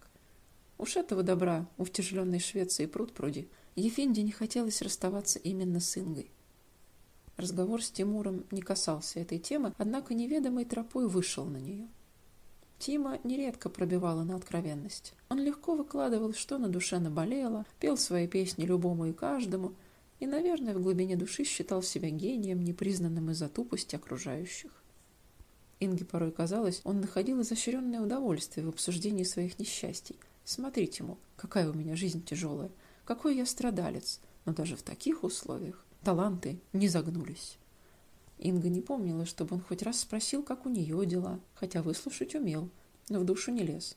Уж этого добра у втяжеленной Швеции пруд пруди. Ефинде не хотелось расставаться именно с Ингой. Разговор с Тимуром не касался этой темы, однако неведомой тропой вышел на нее. Тима нередко пробивала на откровенность. Он легко выкладывал, что на душе наболело, пел свои песни любому и каждому, и, наверное, в глубине души считал себя гением, непризнанным из-за тупости окружающих. Инге порой казалось, он находил изощренное удовольствие в обсуждении своих несчастий. Смотрите, мол, какая у меня жизнь тяжелая, какой я страдалец, но даже в таких условиях таланты не загнулись. Инга не помнила, чтобы он хоть раз спросил, как у нее дела, хотя выслушать умел, но в душу не лез.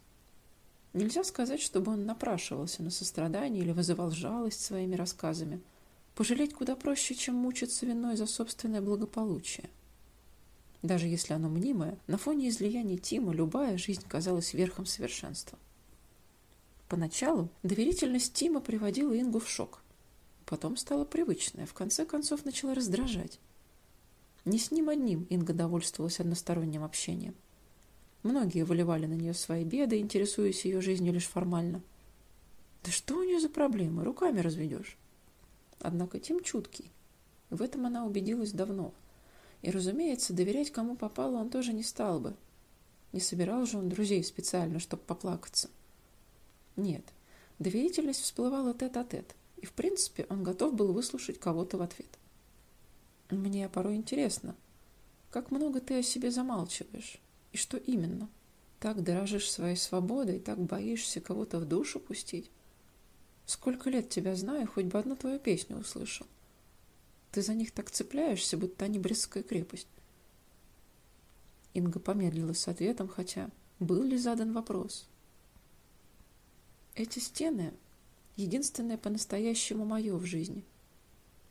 Нельзя сказать, чтобы он напрашивался на сострадание или вызывал жалость своими рассказами. Пожалеть куда проще, чем мучиться виной за собственное благополучие. Даже если оно мнимое, на фоне излияний Тима любая жизнь казалась верхом совершенства. Поначалу доверительность Тима приводила Ингу в шок. Потом стала привычная, в конце концов начала раздражать. Не с ним одним Инга довольствовалась односторонним общением. Многие выливали на нее свои беды, интересуясь ее жизнью лишь формально. Да что у нее за проблемы? Руками разведешь. Однако Тим чуткий. В этом она убедилась давно. И, разумеется, доверять кому попало он тоже не стал бы. Не собирал же он друзей специально, чтобы поплакаться. Нет, доверительность всплывала тет-а-тет, -тет, и, в принципе, он готов был выслушать кого-то в ответ. Мне порой интересно, как много ты о себе замалчиваешь, и что именно? Так дорожишь своей свободой, так боишься кого-то в душу пустить? Сколько лет тебя знаю, хоть бы одну твою песню услышал. Ты за них так цепляешься, будто они Брестская крепость. Инга помедлила с ответом, хотя был ли задан вопрос. Эти стены — единственное по-настоящему мое в жизни.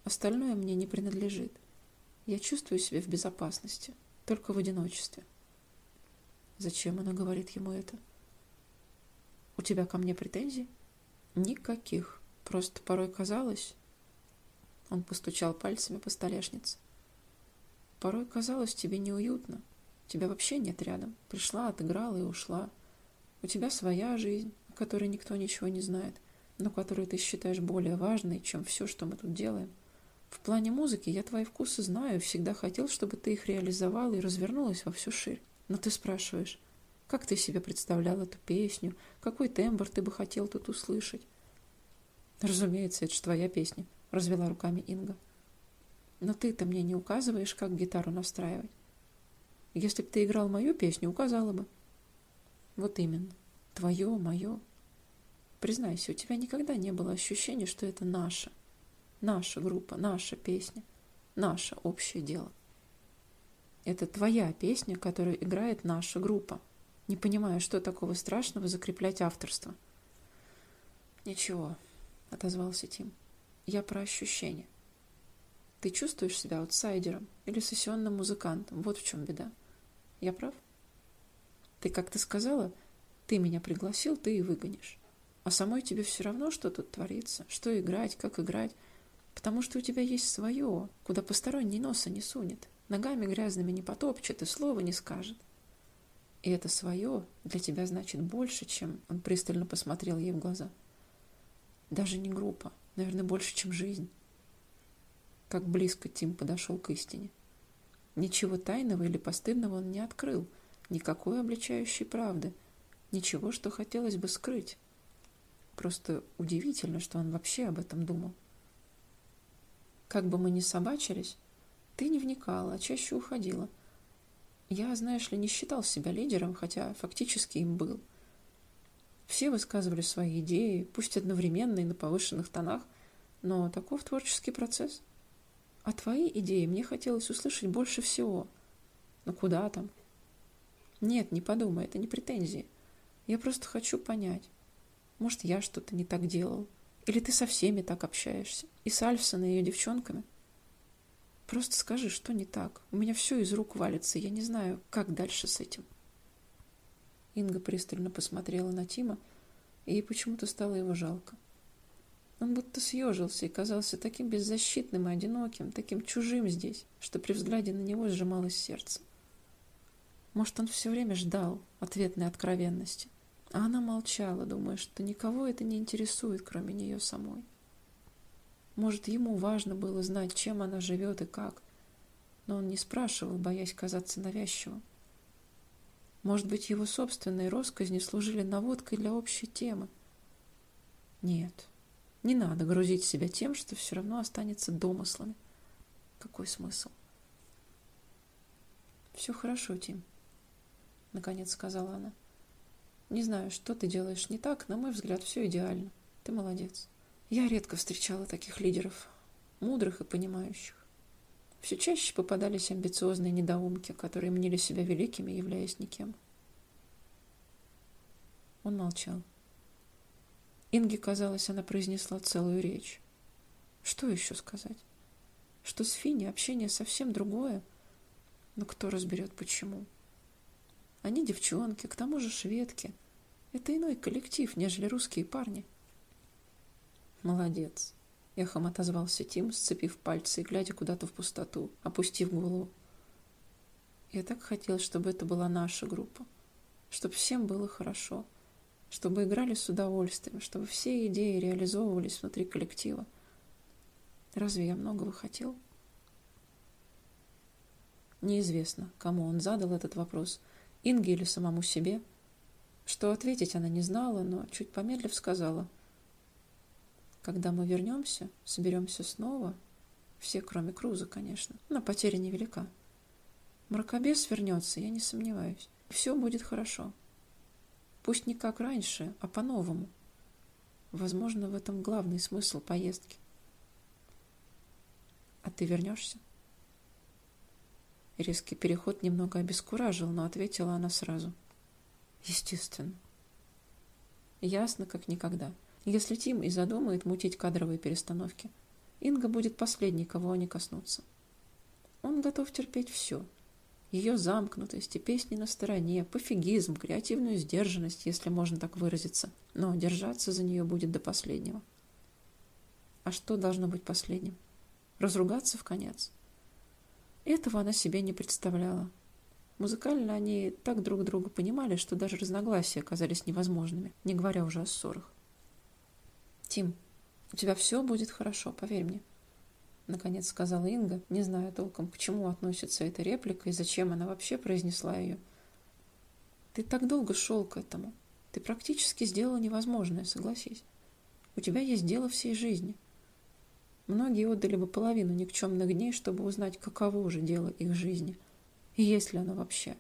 Остальное мне не принадлежит. Я чувствую себя в безопасности, только в одиночестве. Зачем она говорит ему это? У тебя ко мне претензий? Никаких. Просто порой казалось... Он постучал пальцами по столешнице. Порой казалось тебе неуютно. Тебя вообще нет рядом. Пришла, отыграла и ушла. У тебя своя жизнь, о которой никто ничего не знает, но которую ты считаешь более важной, чем все, что мы тут делаем. В плане музыки я твои вкусы знаю, всегда хотел, чтобы ты их реализовала и развернулась во всю ширь. Но ты спрашиваешь, как ты себе представлял эту песню, какой тембр ты бы хотел тут услышать? Разумеется, это же твоя песня, развела руками Инга. Но ты-то мне не указываешь, как гитару настраивать. Если бы ты играл мою песню, указала бы. Вот именно. Твое, мое. Признайся, у тебя никогда не было ощущения, что это наше. Наша группа, наша песня, наше общее дело. Это твоя песня, которую играет наша группа. Не понимаю, что такого страшного закреплять авторство. Ничего, отозвался Тим. Я про ощущения. Ты чувствуешь себя аутсайдером или сессионным музыкантом? Вот в чем беда. Я прав? Ты как-то сказала, ты меня пригласил, ты и выгонишь. А самой тебе все равно, что тут творится, что играть, как играть потому что у тебя есть свое, куда посторонний носа не сунет, ногами грязными не потопчет и слова не скажет. И это свое для тебя значит больше, чем он пристально посмотрел ей в глаза. Даже не группа, наверное, больше, чем жизнь. Как близко Тим подошел к истине. Ничего тайного или постыдного он не открыл, никакой обличающей правды, ничего, что хотелось бы скрыть. Просто удивительно, что он вообще об этом думал. Как бы мы ни собачились, ты не вникала, а чаще уходила. Я, знаешь ли, не считал себя лидером, хотя фактически им был. Все высказывали свои идеи, пусть одновременно и на повышенных тонах, но таков творческий процесс. А твои идеи мне хотелось услышать больше всего. Но куда там? Нет, не подумай, это не претензии. Я просто хочу понять. Может, я что-то не так делал. Или ты со всеми так общаешься? И с Альфсон, и ее девчонками? Просто скажи, что не так. У меня все из рук валится, я не знаю, как дальше с этим. Инга пристально посмотрела на Тима, и ей почему-то стало его жалко. Он будто съежился и казался таким беззащитным и одиноким, таким чужим здесь, что при взгляде на него сжималось сердце. Может, он все время ждал ответной откровенности. А она молчала, думая, что никого это не интересует, кроме нее самой. Может, ему важно было знать, чем она живет и как, но он не спрашивал, боясь казаться навязчивым. Может быть, его собственные росказни служили наводкой для общей темы. Нет, не надо грузить себя тем, что все равно останется домыслами. Какой смысл? «Все хорошо, Тим», — наконец сказала она. «Не знаю, что ты делаешь не так, на мой взгляд, все идеально. Ты молодец. Я редко встречала таких лидеров, мудрых и понимающих. Все чаще попадались амбициозные недоумки, которые мнили себя великими, являясь никем. Он молчал. Инге казалось, она произнесла целую речь. Что еще сказать? Что с Финни общение совсем другое, но кто разберет почему? Они девчонки, к тому же шведки. Это иной коллектив, нежели русские парни. Молодец. Эхом отозвался Тим, сцепив пальцы и глядя куда-то в пустоту, опустив голову. Я так хотел, чтобы это была наша группа. Чтобы всем было хорошо. Чтобы играли с удовольствием. Чтобы все идеи реализовывались внутри коллектива. Разве я многого хотел? Неизвестно, кому он задал этот вопрос, Инге или самому себе. Что ответить она не знала, но чуть помедлив сказала. Когда мы вернемся, соберемся снова, все, кроме Круза, конечно, но потеря невелика. Мракобес вернется, я не сомневаюсь. Все будет хорошо. Пусть не как раньше, а по-новому. Возможно, в этом главный смысл поездки. А ты вернешься? Резкий переход немного обескуражил, но ответила она сразу. Естественно. Ясно, как никогда. Если Тим и задумает мутить кадровые перестановки, Инга будет последней, кого они коснутся. Он готов терпеть все. Ее замкнутость и песни на стороне, пофигизм, креативную сдержанность, если можно так выразиться. Но держаться за нее будет до последнего. А что должно быть последним? Разругаться в конец? Этого она себе не представляла. Музыкально они так друг друга понимали, что даже разногласия казались невозможными, не говоря уже о ссорах. «Тим, у тебя все будет хорошо, поверь мне», — наконец сказала Инга, не зная толком, к чему относится эта реплика и зачем она вообще произнесла ее. «Ты так долго шел к этому. Ты практически сделала невозможное, согласись. У тебя есть дело всей жизни. Многие отдали бы половину никчемных дней, чтобы узнать, каково же дело их жизни, и есть ли оно вообще.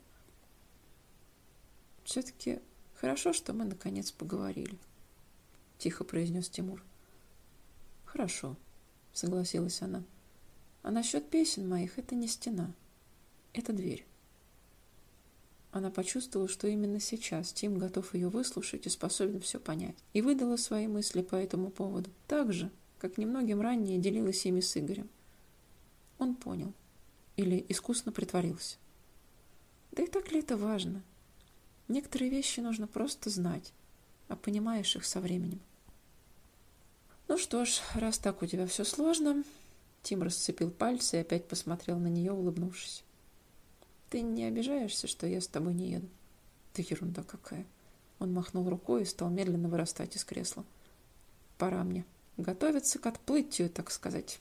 Все-таки хорошо, что мы наконец поговорили, — тихо произнес Тимур. Хорошо, — согласилась она. А насчет песен моих это не стена, это дверь. Она почувствовала, что именно сейчас Тим готов ее выслушать и способен все понять, и выдала свои мысли по этому поводу так же, как немногим ранее делилась ими с Игорем. Он понял. Или искусно притворился. Да и так ли это важно? Некоторые вещи нужно просто знать, а понимаешь их со временем. Ну что ж, раз так у тебя все сложно... Тим расцепил пальцы и опять посмотрел на нее, улыбнувшись. Ты не обижаешься, что я с тобой не еду? Да ерунда какая. Он махнул рукой и стал медленно вырастать из кресла. Пора мне. Готовиться к отплытию, так сказать.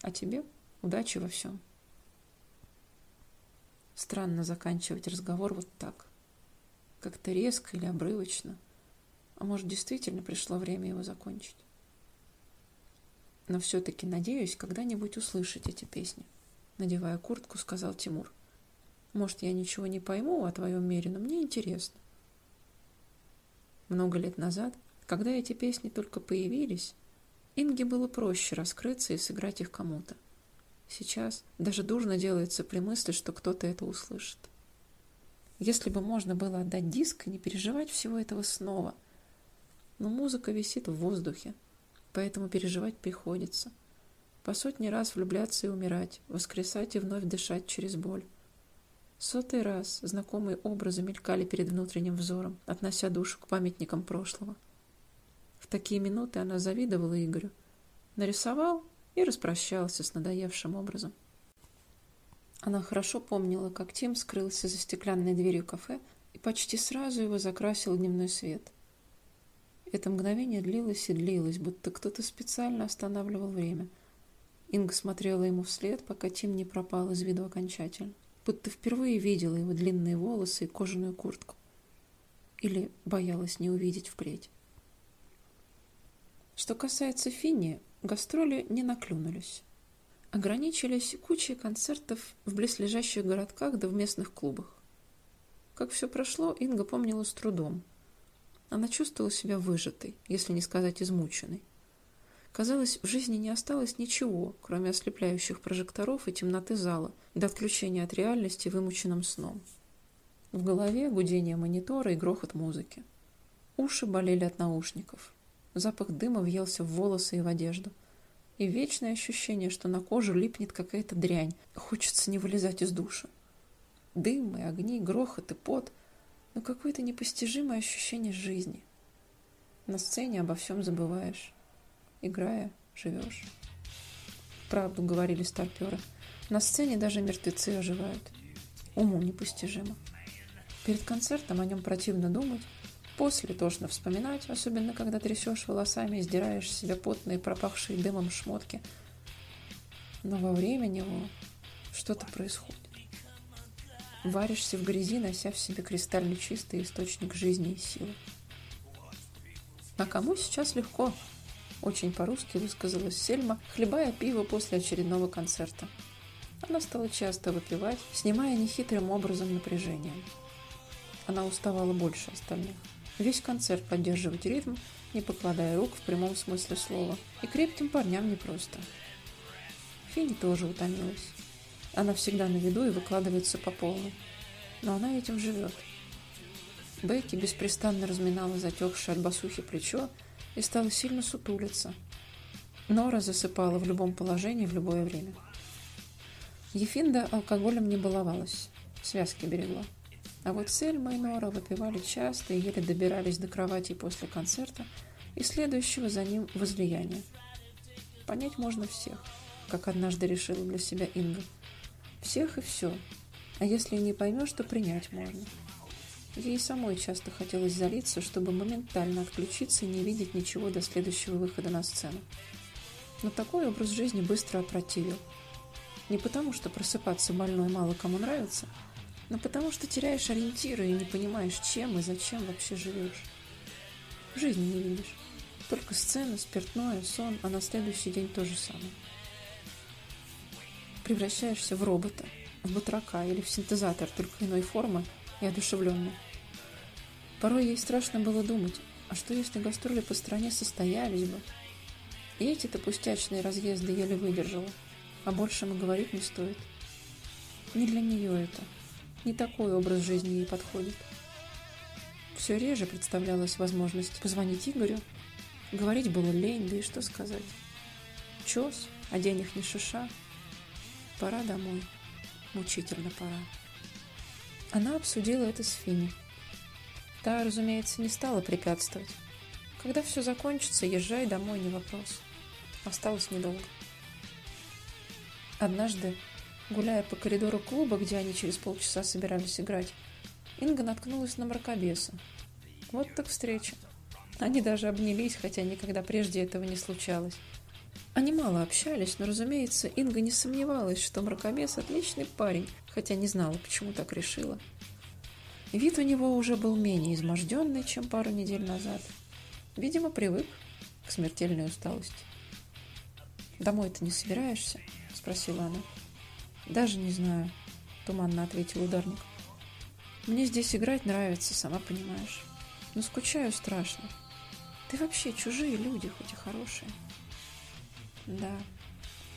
А тебе удачи во всем. Странно заканчивать разговор вот так. Как-то резко или обрывочно. А может, действительно пришло время его закончить. Но все-таки надеюсь когда-нибудь услышать эти песни. Надевая куртку, сказал Тимур. Может, я ничего не пойму о твоем мире, но мне интересно. Много лет назад, когда эти песни только появились, Инге было проще раскрыться и сыграть их кому-то. Сейчас даже дурно делается при мысли, что кто-то это услышит. Если бы можно было отдать диск и не переживать всего этого снова. Но музыка висит в воздухе, поэтому переживать приходится. По сотни раз влюбляться и умирать, воскресать и вновь дышать через боль. Сотый раз знакомые образы мелькали перед внутренним взором, относя душу к памятникам прошлого. В такие минуты она завидовала Игорю. Нарисовал и распрощался с надоевшим образом. Она хорошо помнила, как Тим скрылся за стеклянной дверью кафе и почти сразу его закрасил дневной свет. Это мгновение длилось и длилось, будто кто-то специально останавливал время. Инга смотрела ему вслед, пока Тим не пропал из виду окончательно, будто впервые видела его длинные волосы и кожаную куртку. Или боялась не увидеть впредь. Что касается Финни, гастроли не наклюнулись. Ограничились кучей концертов в близлежащих городках да в местных клубах. Как все прошло, Инга помнила с трудом. Она чувствовала себя выжатой, если не сказать измученной. Казалось, в жизни не осталось ничего, кроме ослепляющих прожекторов и темноты зала, до отключения от реальности вымученным сном. В голове гудение монитора и грохот музыки. Уши болели от наушников. Запах дыма въелся в волосы и в одежду. И вечное ощущение, что на кожу липнет какая-то дрянь. Хочется не вылезать из душа. Дым и огни, грохот и пот. Но какое-то непостижимое ощущение жизни. На сцене обо всем забываешь. Играя, живешь. Правду говорили старперы. На сцене даже мертвецы оживают. Уму непостижимо. Перед концертом о нем противно думать, после тошно вспоминать, особенно когда трясешь волосами и сдираешь себя потные, пропахшие дымом шмотки. Но во время него что-то происходит. Варишься в грязи, нося в себе кристально чистый источник жизни и силы. А кому сейчас легко – очень по-русски высказалась Сельма, хлебая пиво после очередного концерта. Она стала часто выпивать, снимая нехитрым образом напряжение. Она уставала больше остальных. Весь концерт поддерживать ритм, не покладая рук в прямом смысле слова. И крепким парням непросто. Фини тоже утомилась. Она всегда на виду и выкладывается по полной. Но она этим живет. Бекки беспрестанно разминала затекшее от басухи плечо, и стала сильно сутулиться. Нора засыпала в любом положении в любое время. Ефинда алкоголем не баловалась, связки берегла. А вот Сельма и Нора выпивали часто и еле добирались до кровати после концерта и следующего за ним возлияния. Понять можно всех, как однажды решила для себя Инга. Всех и все. А если не поймешь, то принять можно. Ей самой часто хотелось залиться, чтобы моментально отключиться и не видеть ничего до следующего выхода на сцену. Но такой образ жизни быстро опротивил. Не потому, что просыпаться больной мало кому нравится, но потому, что теряешь ориентиры и не понимаешь, чем и зачем вообще живешь. Жизни не видишь. Только сцена, спиртное, сон, а на следующий день то же самое. Превращаешься в робота, в батрака или в синтезатор, только иной формы и одушевленный. Порой ей страшно было думать, а что если гастроли по стране состоялись бы? И эти-то пустячные разъезды еле выдержала, а больше и говорить не стоит. Не для нее это, не такой образ жизни ей подходит. Все реже представлялась возможность позвонить Игорю. Говорить было лень, да и что сказать. Чес, а денег не шиша. Пора домой. Мучительно пора. Она обсудила это с Финни. Та, разумеется, не стала препятствовать. Когда все закончится, езжай домой, не вопрос. Осталось недолго. Однажды, гуляя по коридору клуба, где они через полчаса собирались играть, Инга наткнулась на мракобеса. Вот так встреча. Они даже обнялись, хотя никогда прежде этого не случалось. Они мало общались, но, разумеется, Инга не сомневалась, что мракобес – отличный парень, хотя не знала, почему так решила. Вид у него уже был менее изможденный, чем пару недель назад. Видимо, привык к смертельной усталости. «Домой ты не собираешься?» – спросила она. «Даже не знаю», – туманно ответил ударник. «Мне здесь играть нравится, сама понимаешь. Но скучаю страшно. Ты вообще чужие люди, хоть и хорошие». «Да,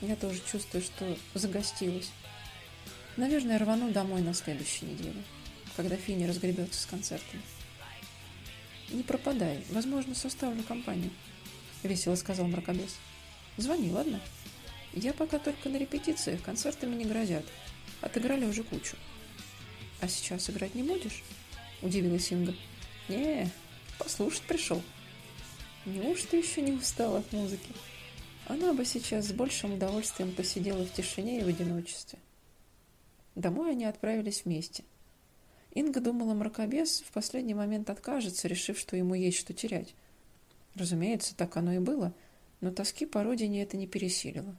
я тоже чувствую, что загостилась. Наверное, рвану домой на следующей неделе» когда Финни разгребется с концертами. «Не пропадай. Возможно, составлю компанию», — весело сказал мракобес. «Звони, ладно? Я пока только на репетициях, концертами не грозят. Отыграли уже кучу». «А сейчас играть не будешь?» — удивилась Инга. «Не, послушать пришел». Неужто еще не устала от музыки? Она бы сейчас с большим удовольствием посидела в тишине и в одиночестве. Домой они отправились вместе — Инга думала, мракобес в последний момент откажется, решив, что ему есть что терять. Разумеется, так оно и было, но тоски по родине это не пересилило.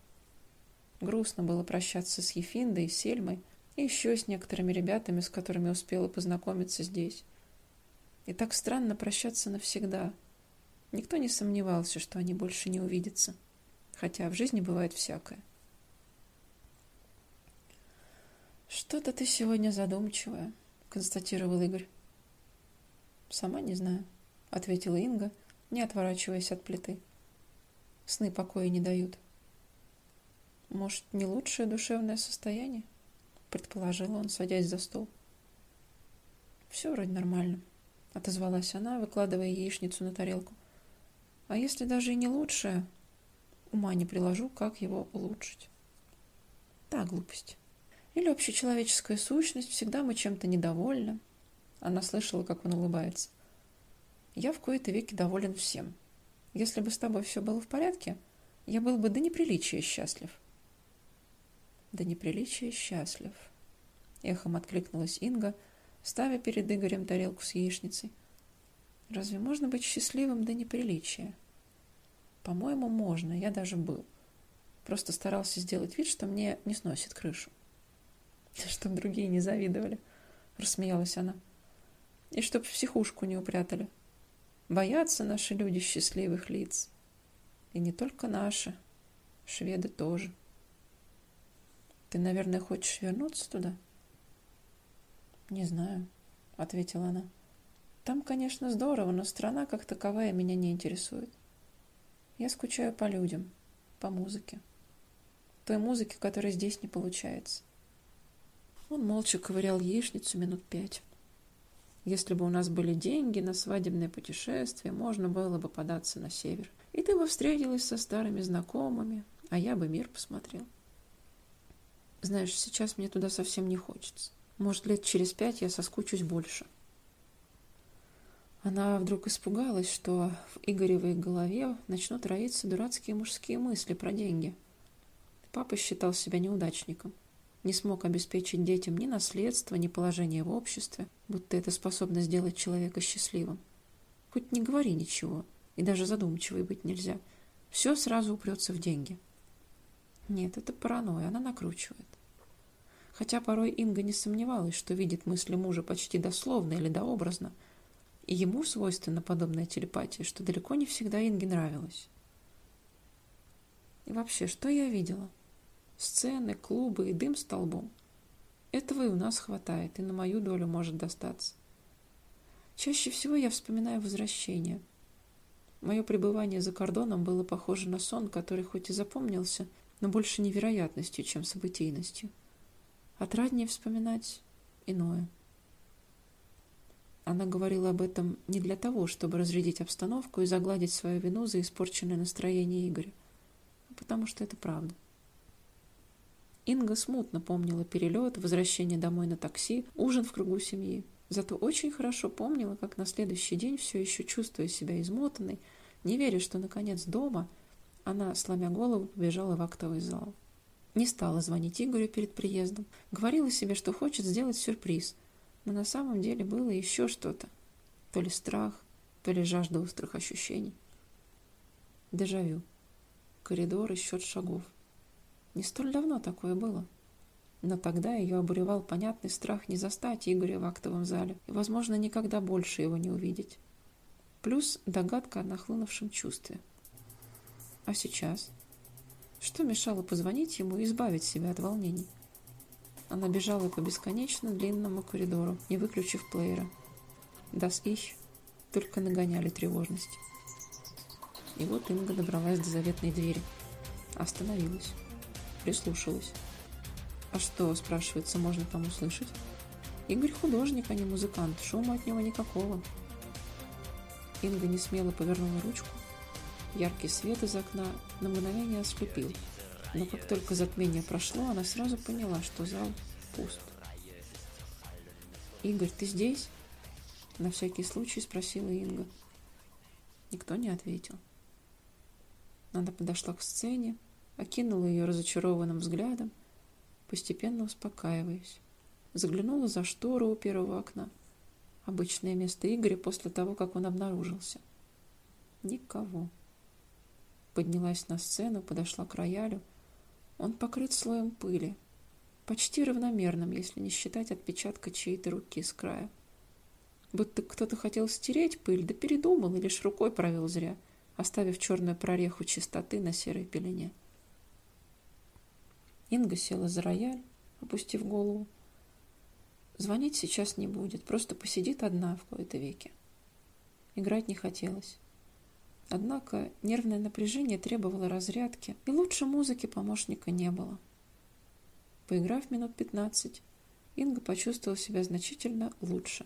Грустно было прощаться с Ефиндой, Сельмой и еще с некоторыми ребятами, с которыми успела познакомиться здесь. И так странно прощаться навсегда. Никто не сомневался, что они больше не увидятся. Хотя в жизни бывает всякое. «Что-то ты сегодня задумчивая», — констатировал Игорь. «Сама не знаю», — ответила Инга, не отворачиваясь от плиты. «Сны покоя не дают». «Может, не лучшее душевное состояние?» — предположил он, садясь за стол. «Все вроде нормально», — отозвалась она, выкладывая яичницу на тарелку. «А если даже и не лучшее, ума не приложу, как его улучшить». «Да, глупость. Или общечеловеческая сущность, всегда мы чем-то недовольны». Она слышала, как он улыбается. «Я в кои-то веки доволен всем. Если бы с тобой все было в порядке, я был бы до неприличия счастлив. Да неприличия счастлив. Эхом откликнулась Инга, ставя перед Игорем тарелку с яичницей. Разве можно быть счастливым до неприличия? По-моему, можно, я даже был. Просто старался сделать вид, что мне не сносит крышу. Чтоб другие не завидовали, рассмеялась она. И чтоб в психушку не упрятали. Боятся наши люди счастливых лиц. И не только наши, шведы тоже. Ты, наверное, хочешь вернуться туда? Не знаю, ответила она. Там, конечно, здорово, но страна как таковая меня не интересует. Я скучаю по людям, по музыке. Той музыке, которая здесь не получается. Он молча ковырял яичницу минут пять. Если бы у нас были деньги на свадебное путешествие, можно было бы податься на север. И ты бы встретилась со старыми знакомыми, а я бы мир посмотрел. Знаешь, сейчас мне туда совсем не хочется. Может, лет через пять я соскучусь больше. Она вдруг испугалась, что в Игоревой голове начнут роиться дурацкие мужские мысли про деньги. Папа считал себя неудачником. Не смог обеспечить детям ни наследство, ни положение в обществе, будто это способно сделать человека счастливым. Хоть не говори ничего, и даже задумчивой быть нельзя. Все сразу упрется в деньги. Нет, это паранойя, она накручивает. Хотя порой Инга не сомневалась, что видит мысли мужа почти дословно или дообразно, и ему свойственна подобная телепатия, что далеко не всегда Инге нравилось. И вообще, что я видела? Сцены, клубы и дым столбом. Этого и у нас хватает, и на мою долю может достаться. Чаще всего я вспоминаю возвращение. Мое пребывание за кордоном было похоже на сон, который хоть и запомнился, но больше невероятностью, чем событийностью. Отраднее вспоминать иное. Она говорила об этом не для того, чтобы разрядить обстановку и загладить свою вину за испорченное настроение Игоря, а потому что это правда. Инга смутно помнила перелет, возвращение домой на такси, ужин в кругу семьи. Зато очень хорошо помнила, как на следующий день, все еще чувствуя себя измотанной, не веря, что наконец дома, она, сломя голову, побежала в актовый зал. Не стала звонить Игорю перед приездом. Говорила себе, что хочет сделать сюрприз. Но на самом деле было еще что-то. То ли страх, то ли жажда острых ощущений. Дежавю. Коридор и счет шагов. Не столь давно такое было. Но тогда ее обуревал понятный страх не застать Игоря в актовом зале и, возможно, никогда больше его не увидеть. Плюс догадка о нахлынувшем чувстве. А сейчас? Что мешало позвонить ему и избавить себя от волнений? Она бежала по бесконечно длинному коридору, не выключив плеера. Das Ich только нагоняли тревожность. И вот Инга добралась до заветной двери. Остановилась. Прислушалась. А что, спрашивается, можно там услышать? Игорь художник, а не музыкант. Шума от него никакого. Инга не смело повернула ручку, Яркий свет из окна на мгновение ослепил, но как только затмение прошло, она сразу поняла, что зал пуст. «Игорь, ты здесь?» — на всякий случай спросила Инга. Никто не ответил. Она подошла к сцене, окинула ее разочарованным взглядом, постепенно успокаиваясь. Заглянула за штору у первого окна. Обычное место Игоря после того, как он обнаружился. Никого поднялась на сцену, подошла к роялю. Он покрыт слоем пыли, почти равномерным, если не считать отпечатка чьей-то руки с края. Будто кто-то хотел стереть пыль, да передумал и лишь рукой провел зря, оставив черную прореху чистоты на серой пелене. Инга села за рояль, опустив голову. Звонить сейчас не будет, просто посидит одна в кои-то веке. Играть не хотелось. Однако нервное напряжение требовало разрядки, и лучше музыки помощника не было. Поиграв минут пятнадцать, Инга почувствовала себя значительно лучше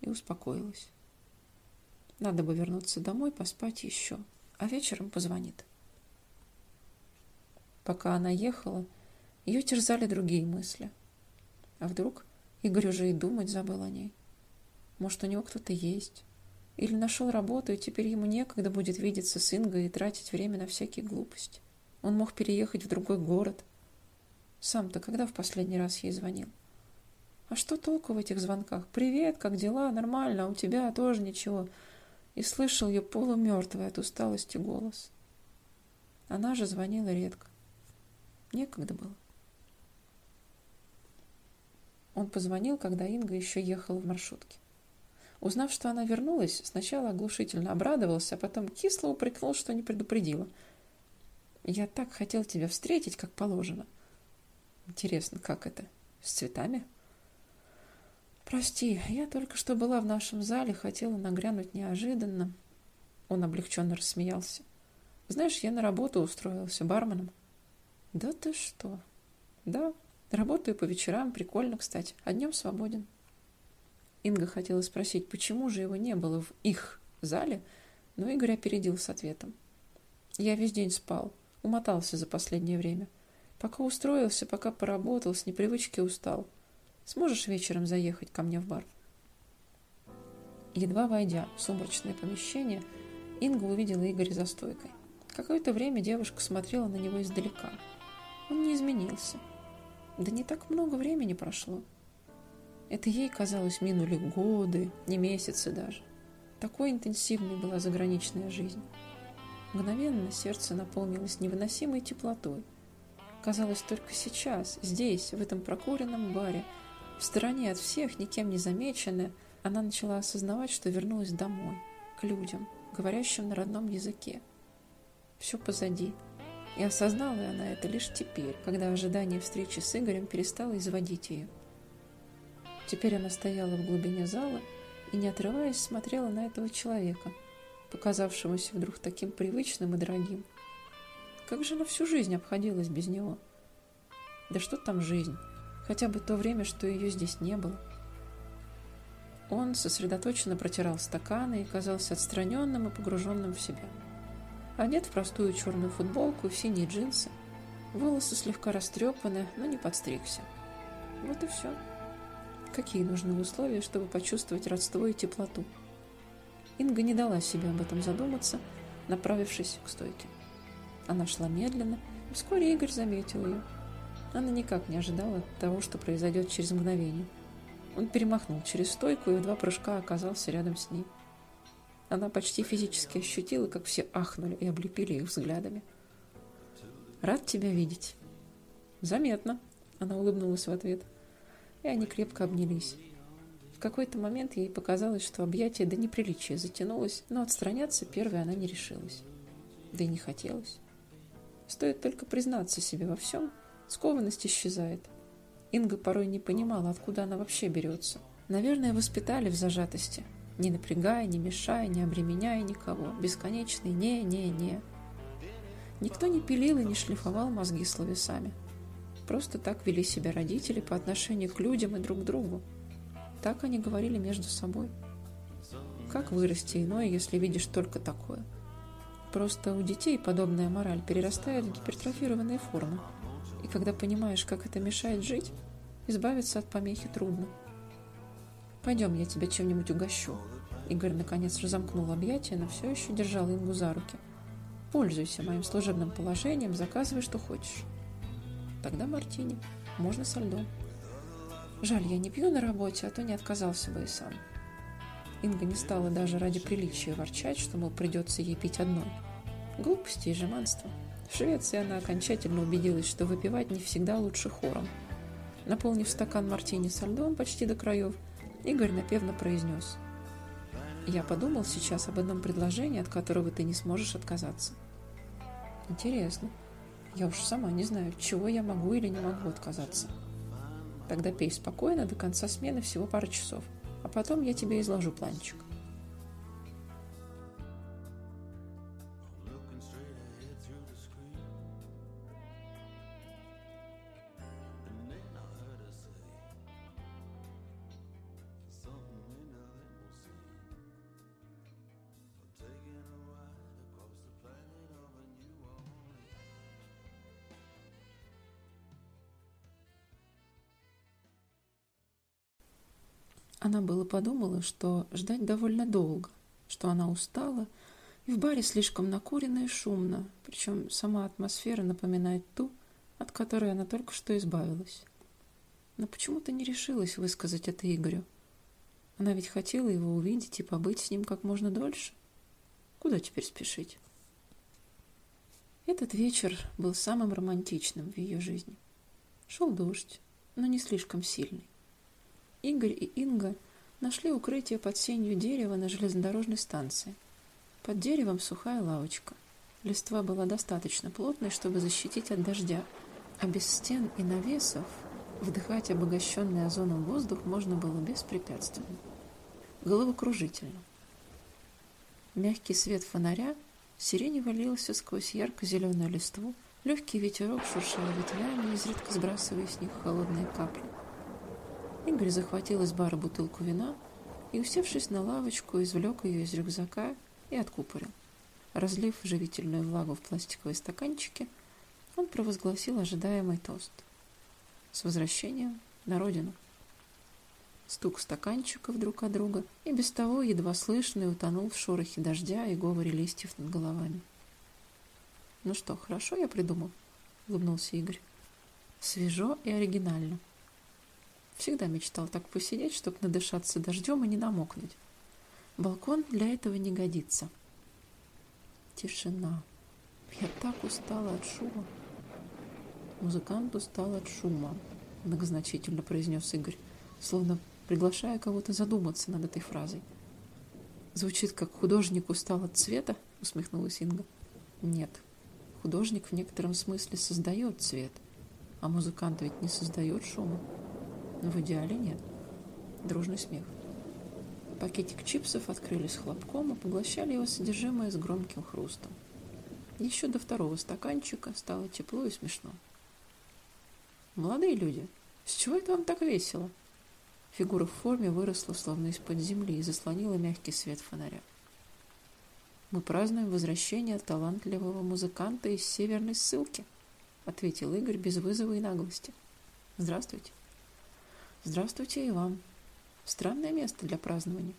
и успокоилась. Надо бы вернуться домой, поспать еще, а вечером позвонит. Пока она ехала, ее терзали другие мысли. А вдруг Игорь уже и думать забыл о ней? Может, у него кто-то есть? Или нашел работу, и теперь ему некогда будет видеться с Ингой и тратить время на всякие глупости? Он мог переехать в другой город. Сам-то когда в последний раз ей звонил? А что толку в этих звонках? «Привет, как дела? Нормально, а у тебя тоже ничего». И слышал ее полумертвый от усталости голос. Она же звонила редко. Некогда было. Он позвонил, когда Инга еще ехала в маршрутке. Узнав, что она вернулась, сначала оглушительно обрадовался, а потом кисло упрекнул, что не предупредила. «Я так хотел тебя встретить, как положено». «Интересно, как это? С цветами?» «Прости, я только что была в нашем зале, хотела нагрянуть неожиданно». Он облегченно рассмеялся. «Знаешь, я на работу устроился барменом». «Да ты что?» «Да, Работаю по вечерам, прикольно, кстати, а днем свободен. Инга хотела спросить, почему же его не было в их зале, но Игорь опередил с ответом. Я весь день спал, умотался за последнее время. Пока устроился, пока поработал, с непривычки устал. Сможешь вечером заехать ко мне в бар? Едва войдя в сумрачное помещение, Инга увидела Игоря за стойкой. Какое-то время девушка смотрела на него издалека. Он не изменился. Да не так много времени прошло. Это ей, казалось, минули годы, не месяцы даже. Такой интенсивной была заграничная жизнь. Мгновенно сердце наполнилось невыносимой теплотой. Казалось, только сейчас, здесь, в этом прокуренном баре, в стороне от всех, никем не замеченная, она начала осознавать, что вернулась домой, к людям, говорящим на родном языке. Все позади, и осознала она это лишь теперь, когда ожидание встречи с Игорем перестало изводить ее. Теперь она стояла в глубине зала и, не отрываясь, смотрела на этого человека, показавшегося вдруг таким привычным и дорогим. Как же она всю жизнь обходилась без него? Да что там жизнь? Хотя бы то время, что ее здесь не было. Он сосредоточенно протирал стаканы и казался отстраненным и погруженным в себя. Одет в простую черную футболку, синие джинсы. Волосы слегка растрепаны, но не подстригся. Вот и все. Какие нужны условия, чтобы почувствовать родство и теплоту? Инга не дала себе об этом задуматься, направившись к стойке. Она шла медленно, и вскоре Игорь заметил ее. Она никак не ожидала того, что произойдет через мгновение. Он перемахнул через стойку и в два прыжка оказался рядом с ней. Она почти физически ощутила, как все ахнули и облепили их взглядами. «Рад тебя видеть». «Заметно», — она улыбнулась в ответ. И они крепко обнялись. В какой-то момент ей показалось, что объятие до неприличия затянулось, но отстраняться первой она не решилась. Да и не хотелось. Стоит только признаться себе во всем, скованность исчезает. Инга порой не понимала, откуда она вообще берется. Наверное, воспитали в зажатости, не напрягая, не мешая, не обременяя никого. Бесконечный «не-не-не». Никто не пилил и не шлифовал мозги словесами. Просто так вели себя родители по отношению к людям и друг к другу. Так они говорили между собой. Как вырасти иное, если видишь только такое? Просто у детей подобная мораль перерастает в гипертрофированные формы. И когда понимаешь, как это мешает жить, избавиться от помехи трудно. «Пойдем, я тебя чем-нибудь угощу». Игорь наконец разомкнул объятия, но все еще держал Ингу за руки. «Пользуйся моим служебным положением, заказывай, что хочешь». «Тогда мартини. Можно со льдом». «Жаль, я не пью на работе, а то не отказался бы и сам». Инга не стала даже ради приличия ворчать, что, мол, придется ей пить одной. Глупости и жеманство. В Швеции она окончательно убедилась, что выпивать не всегда лучше хором. Наполнив стакан мартини со льдом почти до краев, Игорь напевно произнес. «Я подумал сейчас об одном предложении, от которого ты не сможешь отказаться». «Интересно. Я уж сама не знаю, чего я могу или не могу отказаться». «Тогда пей спокойно, до конца смены всего пара часов, а потом я тебе изложу планчик». Она было подумала, что ждать довольно долго, что она устала, и в баре слишком накурено и шумно, причем сама атмосфера напоминает ту, от которой она только что избавилась. Но почему-то не решилась высказать это Игорю. Она ведь хотела его увидеть и побыть с ним как можно дольше. Куда теперь спешить? Этот вечер был самым романтичным в ее жизни. Шел дождь, но не слишком сильный. Игорь и Инга нашли укрытие под сенью дерева на железнодорожной станции. Под деревом сухая лавочка. Листва была достаточно плотной, чтобы защитить от дождя, а без стен и навесов вдыхать обогащенный озоном воздух можно было беспрепятственно. Головокружительно. Мягкий свет фонаря сиренево лился сквозь ярко-зеленую листву, легкий ветерок шуршал ветвями, изредка сбрасывая с них холодные капли. Игорь захватил из бара бутылку вина и, усевшись на лавочку, извлек ее из рюкзака и откупорил. Разлив живительную влагу в пластиковые стаканчики, он провозгласил ожидаемый тост. С возвращением на родину. Стук стаканчиков друг от друга и без того едва слышный утонул в шорохе дождя и говоре листьев над головами. «Ну что, хорошо я придумал?» — улыбнулся Игорь. «Свежо и оригинально». Всегда мечтал так посидеть, чтобы надышаться дождем и не намокнуть. Балкон для этого не годится. Тишина. Я так устала от шума. Музыкант устал от шума, многозначительно произнес Игорь, словно приглашая кого-то задуматься над этой фразой. Звучит как художник устал от цвета, усмехнулась Инга. Нет, художник в некотором смысле создает цвет, а музыкант ведь не создает шума. Но в идеале нет. Дружный смех. Пакетик чипсов открыли с хлопком и поглощали его содержимое с громким хрустом. Еще до второго стаканчика стало тепло и смешно. «Молодые люди, с чего это вам так весело?» Фигура в форме выросла словно из-под земли и заслонила мягкий свет фонаря. «Мы празднуем возвращение талантливого музыканта из северной ссылки», ответил Игорь без вызова и наглости. «Здравствуйте». Здравствуйте и вам. Странное место для празднования.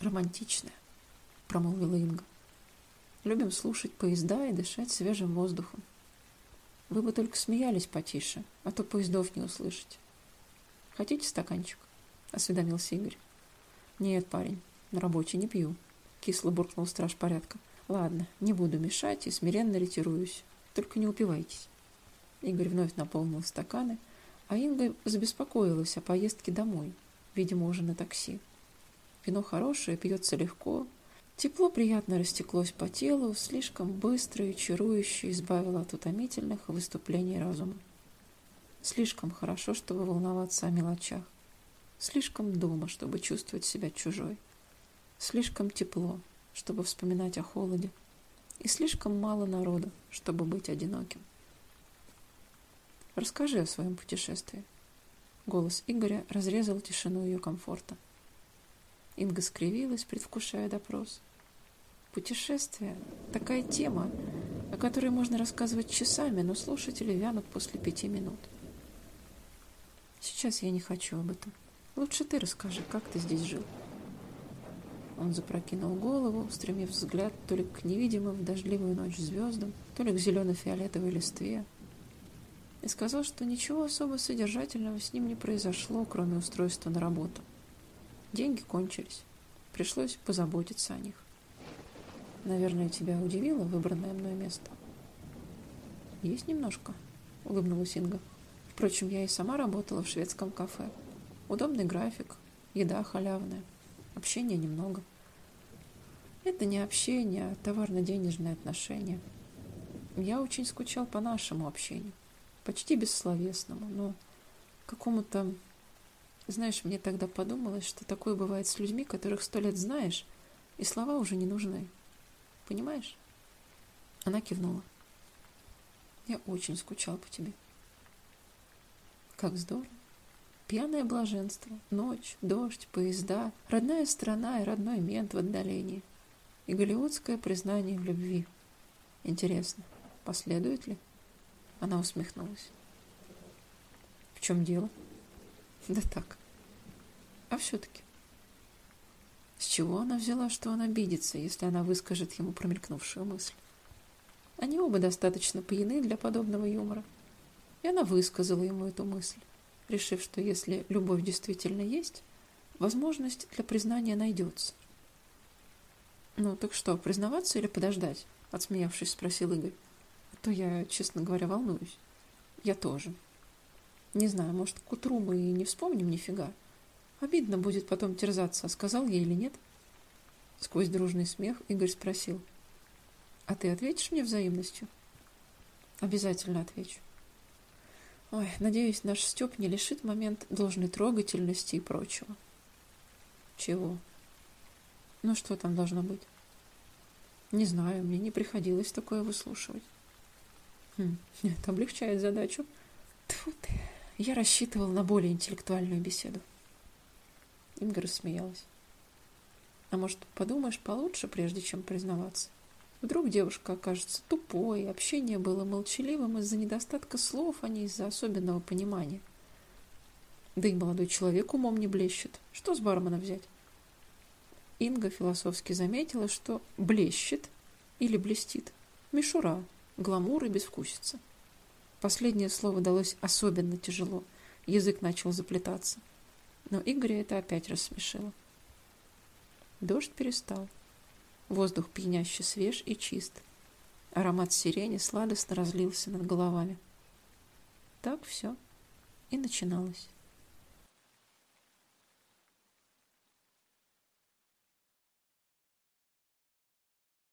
Романтичное, промолвила Инга. Любим слушать поезда и дышать свежим воздухом. Вы бы только смеялись потише, а то поездов не услышите. Хотите стаканчик? Осведомился Игорь. Нет, парень, на работе не пью. Кисло буркнул страж порядка. Ладно, не буду мешать и смиренно ретируюсь. Только не упивайтесь. Игорь вновь наполнил стаканы, а Инга забеспокоилась о поездке домой, видимо, уже на такси. Вино хорошее, пьется легко. Тепло приятно растеклось по телу, слишком быстро и чарующе избавило от утомительных выступлений разума. Слишком хорошо, чтобы волноваться о мелочах. Слишком дома, чтобы чувствовать себя чужой. Слишком тепло, чтобы вспоминать о холоде. И слишком мало народа, чтобы быть одиноким. Расскажи о своем путешествии. Голос Игоря разрезал тишину ее комфорта. Инга скривилась, предвкушая допрос. Путешествие – такая тема, о которой можно рассказывать часами, но слушатели вянут после пяти минут. Сейчас я не хочу об этом. Лучше ты расскажи, как ты здесь жил. Он запрокинул голову, устремив взгляд то ли к невидимым в дождливую ночь звездам, то ли к зелено-фиолетовой листве, и сказал, что ничего особо содержательного с ним не произошло, кроме устройства на работу. Деньги кончились. Пришлось позаботиться о них. Наверное, тебя удивило выбранное мной место. — Есть немножко, улыбнулась Инга. Впрочем, я и сама работала в шведском кафе. Удобный график, еда халявная, общения немного. Это не общение, а товарно-денежные отношения. Я очень скучал по нашему общению, почти бессловесному, но какому-то... Знаешь, мне тогда подумалось, что такое бывает с людьми, которых сто лет знаешь, и слова уже не нужны. Понимаешь? Она кивнула. Я очень скучал по тебе. Как здорово. Пьяное блаженство, ночь, дождь, поезда, родная страна и родной мент в отдалении. И голливудское признание в любви. Интересно, последует ли? Она усмехнулась. В чем дело? Да так. А все-таки. С чего она взяла, что он обидится, если она выскажет ему промелькнувшую мысль? Они оба достаточно пьяны для подобного юмора. И она высказала ему эту мысль, решив, что если любовь действительно есть, возможность для признания найдется. «Ну, так что, признаваться или подождать?» — отсмеявшись, спросил Игорь. «А то я, честно говоря, волнуюсь. Я тоже. Не знаю, может, к утру мы и не вспомним нифига. Обидно будет потом терзаться, сказал ей или нет?» Сквозь дружный смех Игорь спросил — а ты ответишь мне взаимностью? Обязательно отвечу. Ой, надеюсь, наш Степ не лишит момент должной трогательности и прочего. Чего? Ну, что там должно быть? Не знаю, мне не приходилось такое выслушивать. Хм, это облегчает задачу. Тьфу ты. Я рассчитывал на более интеллектуальную беседу. Инга рассмеялась. А может, подумаешь получше, прежде чем признаваться? Вдруг девушка окажется тупой, общение было молчаливым из-за недостатка слов, а не из-за особенного понимания. Да и молодой человек умом не блещет. Что с бармена взять? Инга философски заметила, что блещет или блестит. Мишура, гламур и безвкусица. Последнее слово далось особенно тяжело. Язык начал заплетаться. Но Игоря это опять рассмешило. Дождь перестал. Воздух пьяняще свеж и чист. Аромат сирени сладостно разлился над головами. Так все и начиналось.